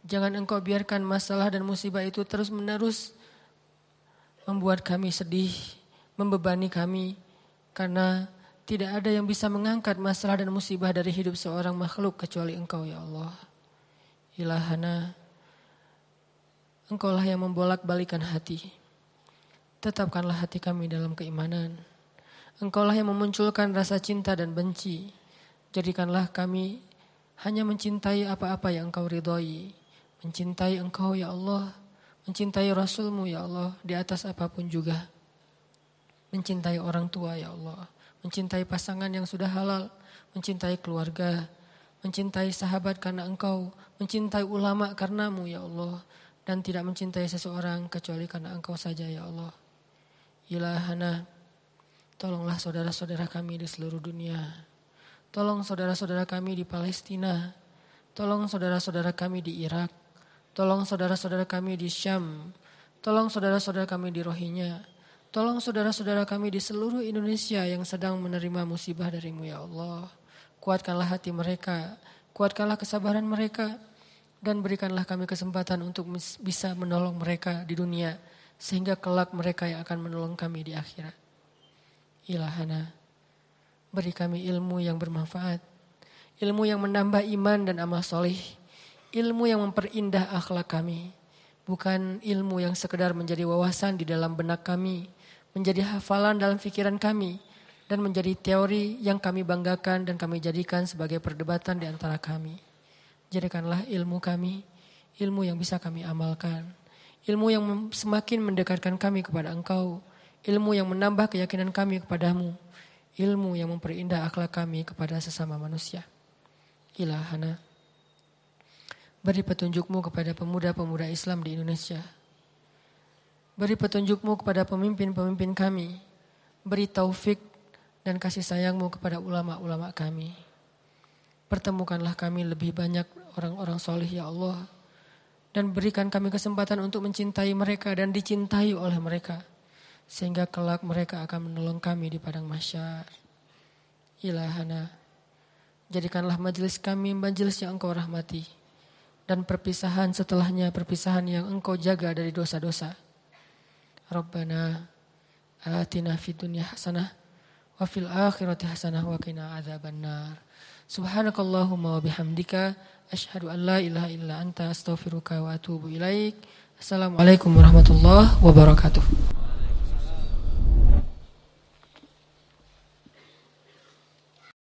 Jangan engkau biarkan masalah dan musibah itu terus menerus membuat kami sedih, membebani kami. Karena tidak ada yang bisa mengangkat masalah dan musibah dari hidup seorang makhluk kecuali engkau ya Allah. Ilahana, engkaulah yang membolak balikan hati. Tetapkanlah hati kami dalam keimanan Engkaulah yang memunculkan rasa cinta dan benci. Jadikanlah kami hanya mencintai apa-apa yang engkau ridhoi. Mencintai engkau ya Allah. Mencintai Rasulmu ya Allah di atas apa pun juga. Mencintai orang tua ya Allah. Mencintai pasangan yang sudah halal. Mencintai keluarga. Mencintai sahabat karena engkau. Mencintai ulama karenamu ya Allah. Dan tidak mencintai seseorang kecuali karena engkau saja ya Allah. Ilahana. Tolonglah saudara-saudara kami di seluruh dunia. Tolong saudara-saudara kami di Palestina. Tolong saudara-saudara kami di Irak. Tolong saudara-saudara kami di Syam. Tolong saudara-saudara kami di Rohingya. Tolong saudara-saudara kami di seluruh Indonesia yang sedang menerima musibah darimu ya Allah. Kuatkanlah hati mereka, kuatkanlah kesabaran mereka, dan berikanlah kami kesempatan untuk bisa menolong mereka di dunia, sehingga kelak mereka yang akan menolong kami di akhirat. Ilahana, beri kami ilmu yang bermanfaat, ilmu yang menambah iman dan amal soleh, ilmu yang memperindah akhlak kami, bukan ilmu yang sekedar menjadi wawasan di dalam benak kami, menjadi hafalan dalam pikiran kami, dan menjadi teori yang kami banggakan dan kami jadikan sebagai perdebatan di antara kami. Jadikanlah ilmu kami, ilmu yang bisa kami amalkan, ilmu yang semakin mendekatkan kami kepada Engkau, ilmu yang menambah keyakinan kami kepadamu, ilmu yang memperindah akhlak kami kepada sesama manusia. Ilahana, beri petunjukmu kepada pemuda-pemuda Islam di Indonesia, Beri petunjukmu kepada pemimpin-pemimpin kami. Beri taufik dan kasih sayangmu kepada ulama-ulama kami. Pertemukanlah kami lebih banyak orang-orang solih ya Allah. Dan berikan kami kesempatan untuk mencintai mereka dan dicintai oleh mereka. Sehingga kelak mereka akan menolong kami di padang masyar. Ilahana, jadikanlah majelis kami majelis yang engkau rahmati. Dan perpisahan setelahnya perpisahan yang engkau jaga dari dosa-dosa. Rabbana atina fid dunya hasanah wa fil akhirati hasanah wa qina adzabannar. Subhanakallahumma wa bihamdika asyhadu an la ilaha illa anta astaghfiruka wa atubu ilaik. Assalamualaikum warahmatullahi wabarakatuh.